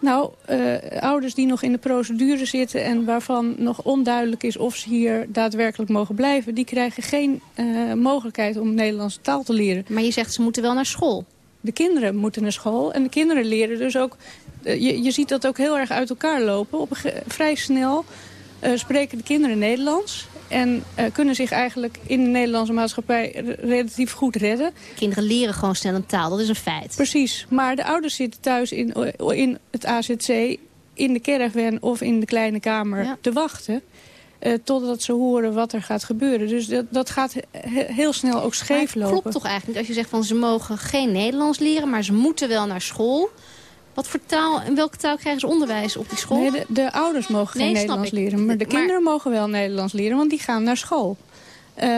Nou, eh, ouders die nog in de procedure zitten... en waarvan nog onduidelijk is of ze hier daadwerkelijk mogen blijven... die krijgen geen eh, mogelijkheid om Nederlandse taal te leren. Maar je zegt ze moeten wel naar school. De kinderen moeten naar school en de kinderen leren dus ook... eh, je, je ziet dat ook heel erg uit elkaar lopen. Op vrij snel spreken de kinderen Nederlands... en eh, kunnen zich eigenlijk in de Nederlandse maatschappij re- relatief goed redden. Kinderen leren gewoon snel een taal, dat is een feit. Precies, maar de ouders zitten thuis in, in het AZC, in de caravan of in de kleine kamer te wachten. eh, totdat ze horen wat er gaat gebeuren. Dus dat, dat gaat he- heel snel ook scheef lopen. klopt toch eigenlijk niet als je zegt van ze mogen geen Nederlands leren, maar ze moeten wel naar school. Wat voor taal, in welke taal krijgen ze onderwijs op die school? Nee, de, de ouders mogen geen Nederlands ik. leren. Maar de Maar- kinderen mogen wel Nederlands leren, want die gaan naar school. Eh,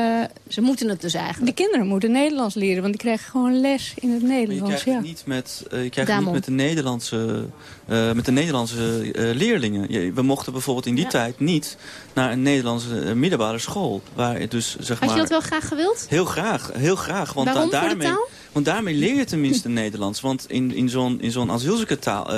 ze moeten het dus eigenlijk. De kinderen moeten Nederlands leren, want die krijgen gewoon les in het Maar je Nederlands. krijgt Ja. het niet met, eh, je krijgt het niet met de Nederlandse, eh, met de Nederlandse eh, leerlingen. We mochten bijvoorbeeld in die Ja. tijd niet naar een Nederlandse eh, middelbare school. Waar dus, zeg Had maar, je dat wel graag gewild? Heel graag, heel graag. Want Waarom? da- Voor de daarmee, taal? Want daarmee leer je tenminste Nederlands. Want in, in zo'n in zo'n asielzoekertaal c-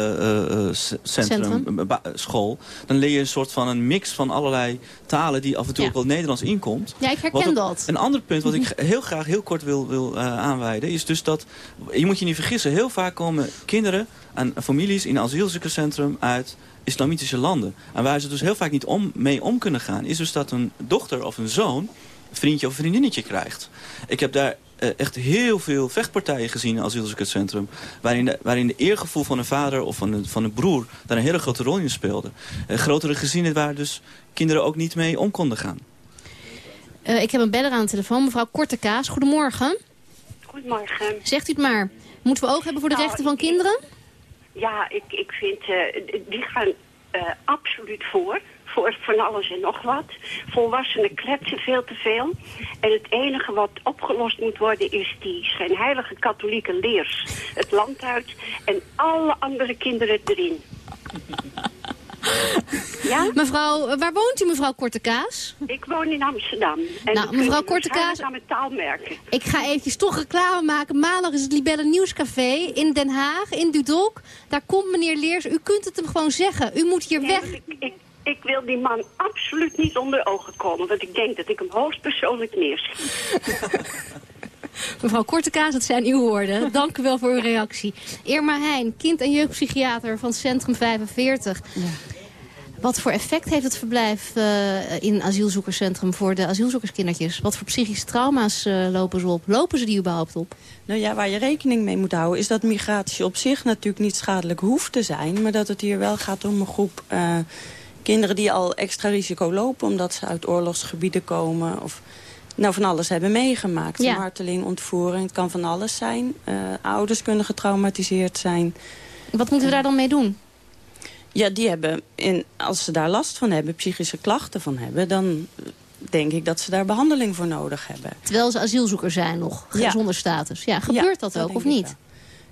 centrum, Centrum. eh, ba- school... dan leer je een soort van een mix van allerlei talen... die af en toe Ja. ook wel Nederlands inkomt. Ja, ik herken ook- dat. Een ander punt wat ik heel graag heel kort wil, wil aanwijden... is dus dat, je moet je niet vergissen... heel vaak komen kinderen en families in een asielzoekerscentrum uit islamitische landen. En waar ze dus heel vaak niet om, mee om kunnen gaan... is dus dat een dochter of een zoon een vriendje of een vriendinnetje krijgt. Ik heb daar eh, echt heel veel vechtpartijen gezien in het asielzoekerscentrum... waarin de, waarin de eergevoel van een vader of van een, van een broer... daar een hele grote rol in speelde. Eh, grotere gezinnen waar dus kinderen ook niet mee om konden gaan. Eh, ik heb een beller aan de telefoon, mevrouw Kortekaas. Goedemorgen. Goedemorgen. Zegt u het maar. Moeten we oog hebben voor de Nou, rechten van ik- kinderen? Ja, ik, ik vind, eh, die gaan eh, absoluut voor. Voor van alles en nog wat. Volwassenen kletsen veel te veel. En het enige wat opgelost moet worden is die schijnheilige katholieke leers. Het land uit en alle andere kinderen erin. Ja? Mevrouw, eh, waar woont u, mevrouw Kortekaas? Ik woon in Amsterdam. En Nou, mevrouw Kortekaas- aan mijn taal merken. Ik ga eventjes toch reclame maken. Maandag is het Libelle Nieuwscafé in Den Haag, in Dudok. Daar komt meneer Leers. U kunt het hem gewoon zeggen. U moet hier Nee, weg. Ik, ik, ik wil die man absoluut niet onder de ogen komen. Want ik denk dat ik hem hoogstpersoonlijk neerschiet. Mevrouw Kortekaas, dat zijn uw woorden. Dank u wel voor uw reactie. Irma Heijn, kind- en jeugdpsychiater van Centrum 45. Wat voor effect heeft het verblijf uh, in asielzoekerscentrum voor de asielzoekerskindertjes? Wat voor psychische trauma's uh, lopen ze op? Lopen ze die überhaupt op? Nou ja, waar je rekening mee moet houden is dat migratie op zich natuurlijk niet schadelijk hoeft te zijn. Maar dat het hier wel gaat om een groep uh, kinderen die al extra risico lopen omdat ze uit oorlogsgebieden komen. Of nou van alles hebben meegemaakt. Ja. Marteling, ontvoering, het kan van alles zijn. ouders kunnen getraumatiseerd zijn. Wat moeten we daar dan mee doen? Ja, die hebben, in, als ze daar last van hebben, psychische klachten van hebben... dan denk ik dat ze daar behandeling voor nodig hebben. Terwijl ze asielzoekers zijn nog, ja. zonder status. Ja, gebeurt ja, dat, dat ook, of niet?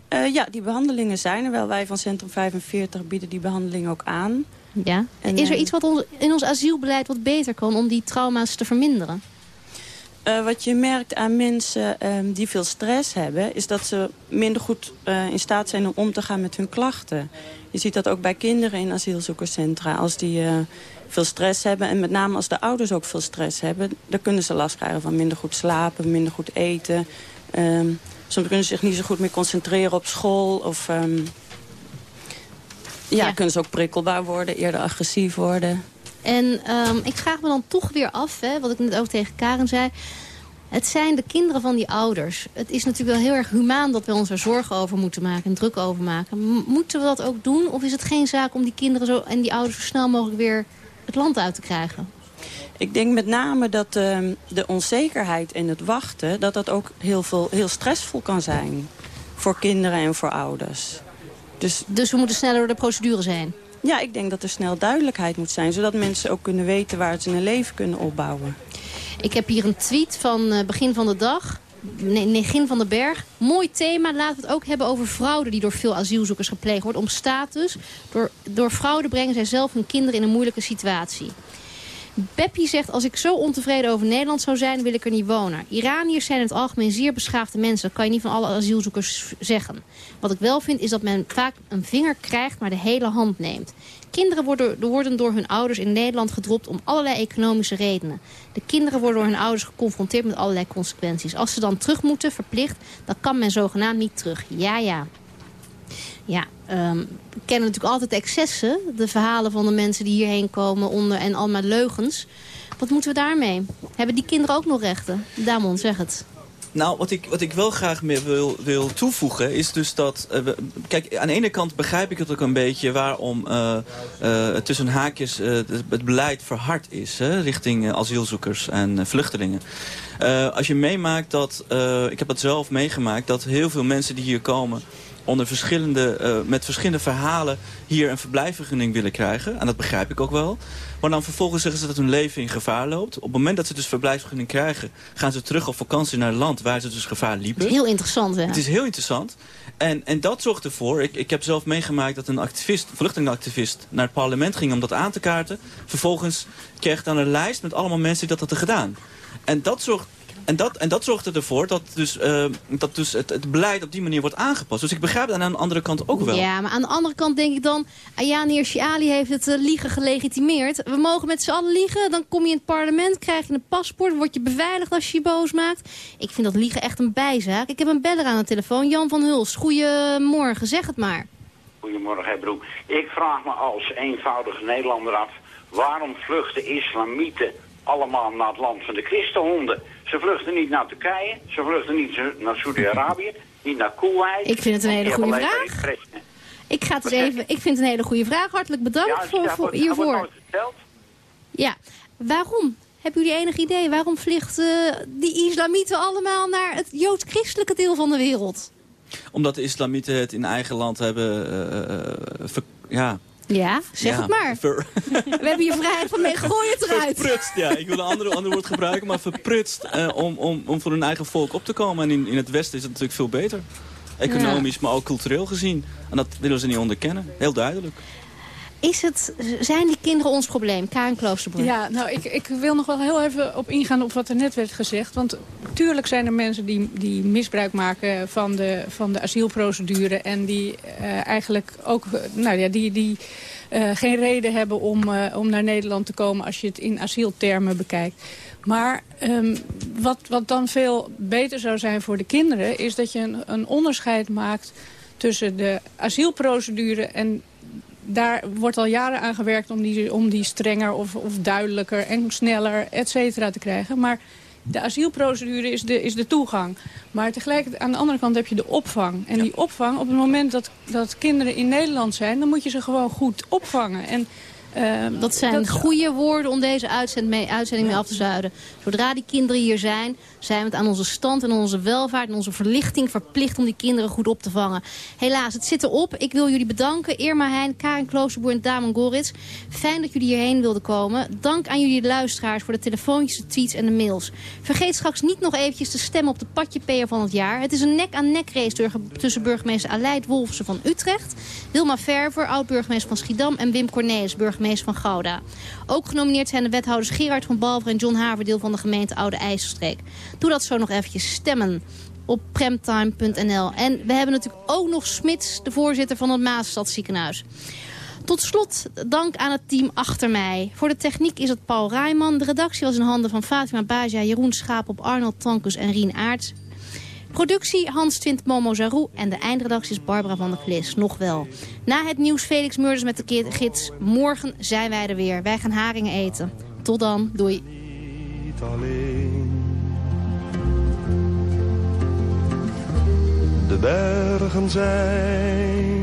Uh, ja, die behandelingen zijn er wel. Wij van Centrum 45 bieden die behandeling ook aan. Ja. En, Is er iets wat ons, in ons asielbeleid wat beter kan om die trauma's te verminderen? Uh, wat je merkt aan mensen uh, die veel stress hebben... is dat ze minder goed uh, in staat zijn om om te gaan met hun klachten. Je ziet dat ook bij kinderen in asielzoekerscentra. Als die veel stress hebben en met name als de ouders ook veel stress hebben... dan kunnen ze last krijgen van minder goed slapen, minder goed eten. Um, soms kunnen ze zich niet zo goed meer concentreren op school. Of um, ja, ja, kunnen ze ook prikkelbaar worden, eerder agressief worden. En um, ik vraag me dan toch weer af, hè, wat ik net ook tegen Karen zei... Het zijn de kinderen van die ouders. Het is natuurlijk wel heel erg humaan dat we ons er zorgen over moeten maken en druk over maken. M moeten we dat ook doen? Of is het geen zaak om die kinderen zo, en die ouders zo snel mogelijk weer het land uit te krijgen? Ik denk met name dat uh, de onzekerheid en het wachten... dat dat ook heel, veel, heel stressvol kan zijn voor kinderen en voor ouders. Dus, dus we moeten sneller door de procedure zijn? Ja, ik denk dat er snel duidelijkheid moet zijn... zodat mensen ook kunnen weten waar ze hun leven kunnen opbouwen. Ik heb hier een tweet van uh, begin van de dag. Negin van den Berg. Mooi thema. Laten we het ook hebben over fraude die door veel asielzoekers gepleegd wordt. Om status. Door, door fraude brengen zij zelf hun kinderen in een moeilijke situatie. Beppie zegt, als ik zo ontevreden over Nederland zou zijn, wil ik er niet wonen. Iraniërs zijn in het algemeen zeer beschaafde mensen. Dat kan je niet van alle asielzoekers zeggen. Wat ik wel vind, is dat men vaak een vinger krijgt, maar de hele hand neemt. Kinderen worden, worden door hun ouders in Nederland gedropt om allerlei economische redenen. De kinderen worden door hun ouders geconfronteerd met allerlei consequenties. Als ze dan terug moeten, verplicht, dan kan men zogenaamd niet terug. Ja, ja. Ja, um, we kennen natuurlijk altijd excessen. De verhalen van de mensen die hierheen komen onder en allemaal leugens. Wat moeten we daarmee? Hebben die kinderen ook nog rechten? Damon, zeg het. Nou, wat ik, wat ik wel graag meer wil, wil toevoegen is dus dat... We, kijk, aan de ene kant begrijp ik het ook een beetje waarom uh, uh, tussen haakjes het beleid verhard is... Hè, richting asielzoekers en vluchtelingen. als je meemaakt dat, ik heb het zelf meegemaakt, dat heel veel mensen die hier komen onder verschillende, uh, met verschillende verhalen hier een verblijfvergunning willen krijgen. En dat begrijp ik ook wel. Maar dan vervolgens zeggen ze dat hun leven in gevaar loopt. Op het moment dat ze dus verblijfsvergunning krijgen... gaan ze terug op vakantie naar het land waar ze dus gevaar liepen. Heel interessant, hè? Het is heel interessant. En, en dat zorgt ervoor... Ik, ik heb zelf meegemaakt dat een activist, vluchtelingenactivist... naar het parlement ging om dat aan te kaarten. Vervolgens kreeg dan een lijst met allemaal mensen die dat hadden gedaan. En dat zorgt en dat, en dat zorgt ervoor dat, dus, uh, dat dus het, het, beleid op die manier wordt aangepast. Dus ik begrijp dat aan de andere kant ook wel. Ja, maar aan de andere kant denk ik dan... Ayani Hirsi heeft het uh, liegen gelegitimeerd. We mogen met z'n allen liegen. Dan kom je in het parlement, krijg je een paspoort... word je beveiligd als je je boos maakt. Ik vind dat liegen echt een bijzaak. Ik heb een beller aan de telefoon, Jan van Hulst. Goedemorgen, zeg het maar. Goedemorgen, Hebroek. Ik vraag me als eenvoudige Nederlander af... waarom vluchten islamieten allemaal naar het land van de christenhonden? Ze vluchten niet naar Turkije, ze vluchten niet naar Saudi-Arabië, niet naar Kuwait. Ik vind het een hele goede vraag. Ik, ga het eens even, ik vind het een hele goede vraag. Hartelijk bedankt ja, voor, voor, hiervoor. Ja, waarom? Hebben jullie enig idee? Waarom vluchten uh, die islamieten allemaal naar het joods-christelijke deel van de wereld? Omdat de islamieten het in eigen land hebben uh, ja, ja, zeg het maar. We hebben je vrijheid van mee, gooi het eruit. Verprutst, ja. Ik wil een andere, ander woord gebruiken, maar verprutst uh, om, om, om voor hun eigen volk op te komen. En in, in het Westen is het natuurlijk veel beter. Economisch, maar ook cultureel gezien. En dat willen ze niet onderkennen. Heel duidelijk. Is het, zijn die kinderen ons probleem? Karen Kloosterbrug. Ja, nou, ik, ik wil nog wel heel even op ingaan op wat er net werd gezegd. Want tuurlijk zijn er mensen die, die misbruik maken van de, van de asielprocedure. En die uh, eigenlijk ook, nou ja, die... die uh, geen reden hebben om, uh, om naar Nederland te komen als je het in asieltermen bekijkt. Maar um, wat, wat dan veel beter zou zijn voor de kinderen... is dat je een, een onderscheid maakt tussen de asielprocedure... en daar wordt al jaren aan gewerkt om die, om die strenger of, of duidelijker en sneller, et cetera, te krijgen. Maar de asielprocedure is de, is de toegang. Maar tegelijkertijd aan de andere kant heb je de opvang. En die opvang, op het moment dat, dat kinderen in Nederland zijn... dan moet je ze gewoon goed opvangen. En Ehm, dat zijn goede woorden om deze uitzending mee, uitzending mee af te zuiden. Zodra die kinderen hier zijn, zijn we het aan onze stand en onze welvaart en onze verlichting verplicht om die kinderen goed op te vangen. Helaas, het zit erop. Ik wil jullie bedanken. Irma Heijn, Karin Kloosterboer en Damon Gorits. Fijn dat jullie hierheen wilden komen. Dank aan jullie luisteraars voor de telefoontjes, de tweets en de mails. Vergeet straks niet nog eventjes te stemmen op de padjepeer van het jaar. Het is een nek-aan-nek race tussen burgemeester Aleid Wolfsen van Utrecht, Wilma Verver, oud-burgemeester van Schiedam en Wim Cornelis, burgemeester van Gouda. Ook genomineerd zijn de wethouders Gerard van Balver en John Haverdeel van de gemeente Oude IJsselstreek. Doe dat zo nog eventjes stemmen op premtime.nl. En we hebben natuurlijk ook nog Smits, de voorzitter van het Maasstadziekenhuis. Tot slot dank aan het team achter mij. Voor de techniek is het Paul Rijman. De redactie was in handen van Fatima Baja, Jeroen Schaap op Arnold Tankus en Rien Aerts. Productie Hans Twint Momo Zarou en de eindredactie is Barbara van der Klis. Nog wel. Na het nieuws Felix Murders met de gids. Morgen zijn wij er weer. Wij gaan haringen eten. Tot dan. Doei. De bergen zijn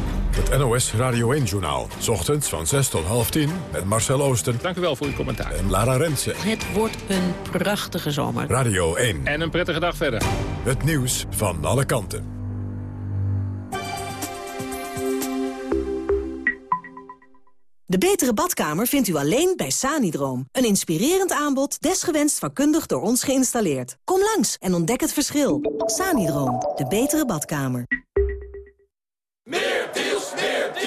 Het NOS Radio 1-journaal. Ochtends van 6 tot half 10 met Marcel Oosten. Dank u wel voor uw commentaar. En Lara Rensen. Het wordt een prachtige zomer. Radio 1. En een prettige dag verder. Het nieuws van alle kanten. De betere badkamer vindt u alleen bij Sanidroom. Een inspirerend aanbod, desgewenst vakkundig door ons geïnstalleerd. Kom langs en ontdek het verschil. Sanidroom, de betere badkamer. Meer.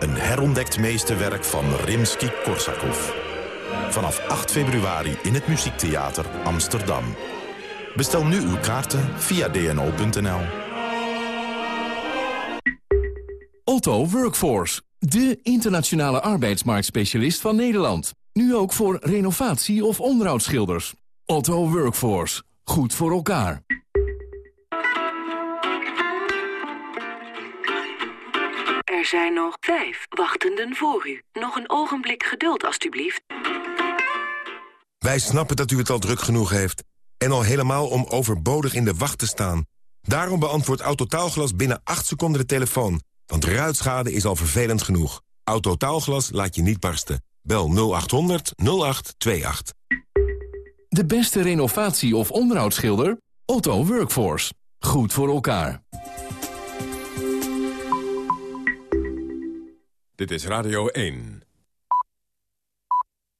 Een herontdekt meesterwerk van Rimsky-Korsakov. Vanaf 8 februari in het Muziektheater Amsterdam. Bestel nu uw kaarten via dno.nl. Otto Workforce, de internationale arbeidsmarktspecialist van Nederland. Nu ook voor renovatie- of onderhoudsschilders. Otto Workforce, goed voor elkaar. Er zijn nog vijf wachtenden voor u. Nog een ogenblik geduld, alstublieft. Wij snappen dat u het al druk genoeg heeft. En al helemaal om overbodig in de wacht te staan. Daarom beantwoordt Autotaalglas binnen 8 seconden de telefoon. Want ruitschade is al vervelend genoeg. Autotaalglas laat je niet barsten. Bel 0800 0828. De beste renovatie- of onderhoudsschilder? Otto Workforce. Goed voor elkaar. Dit is Radio 1.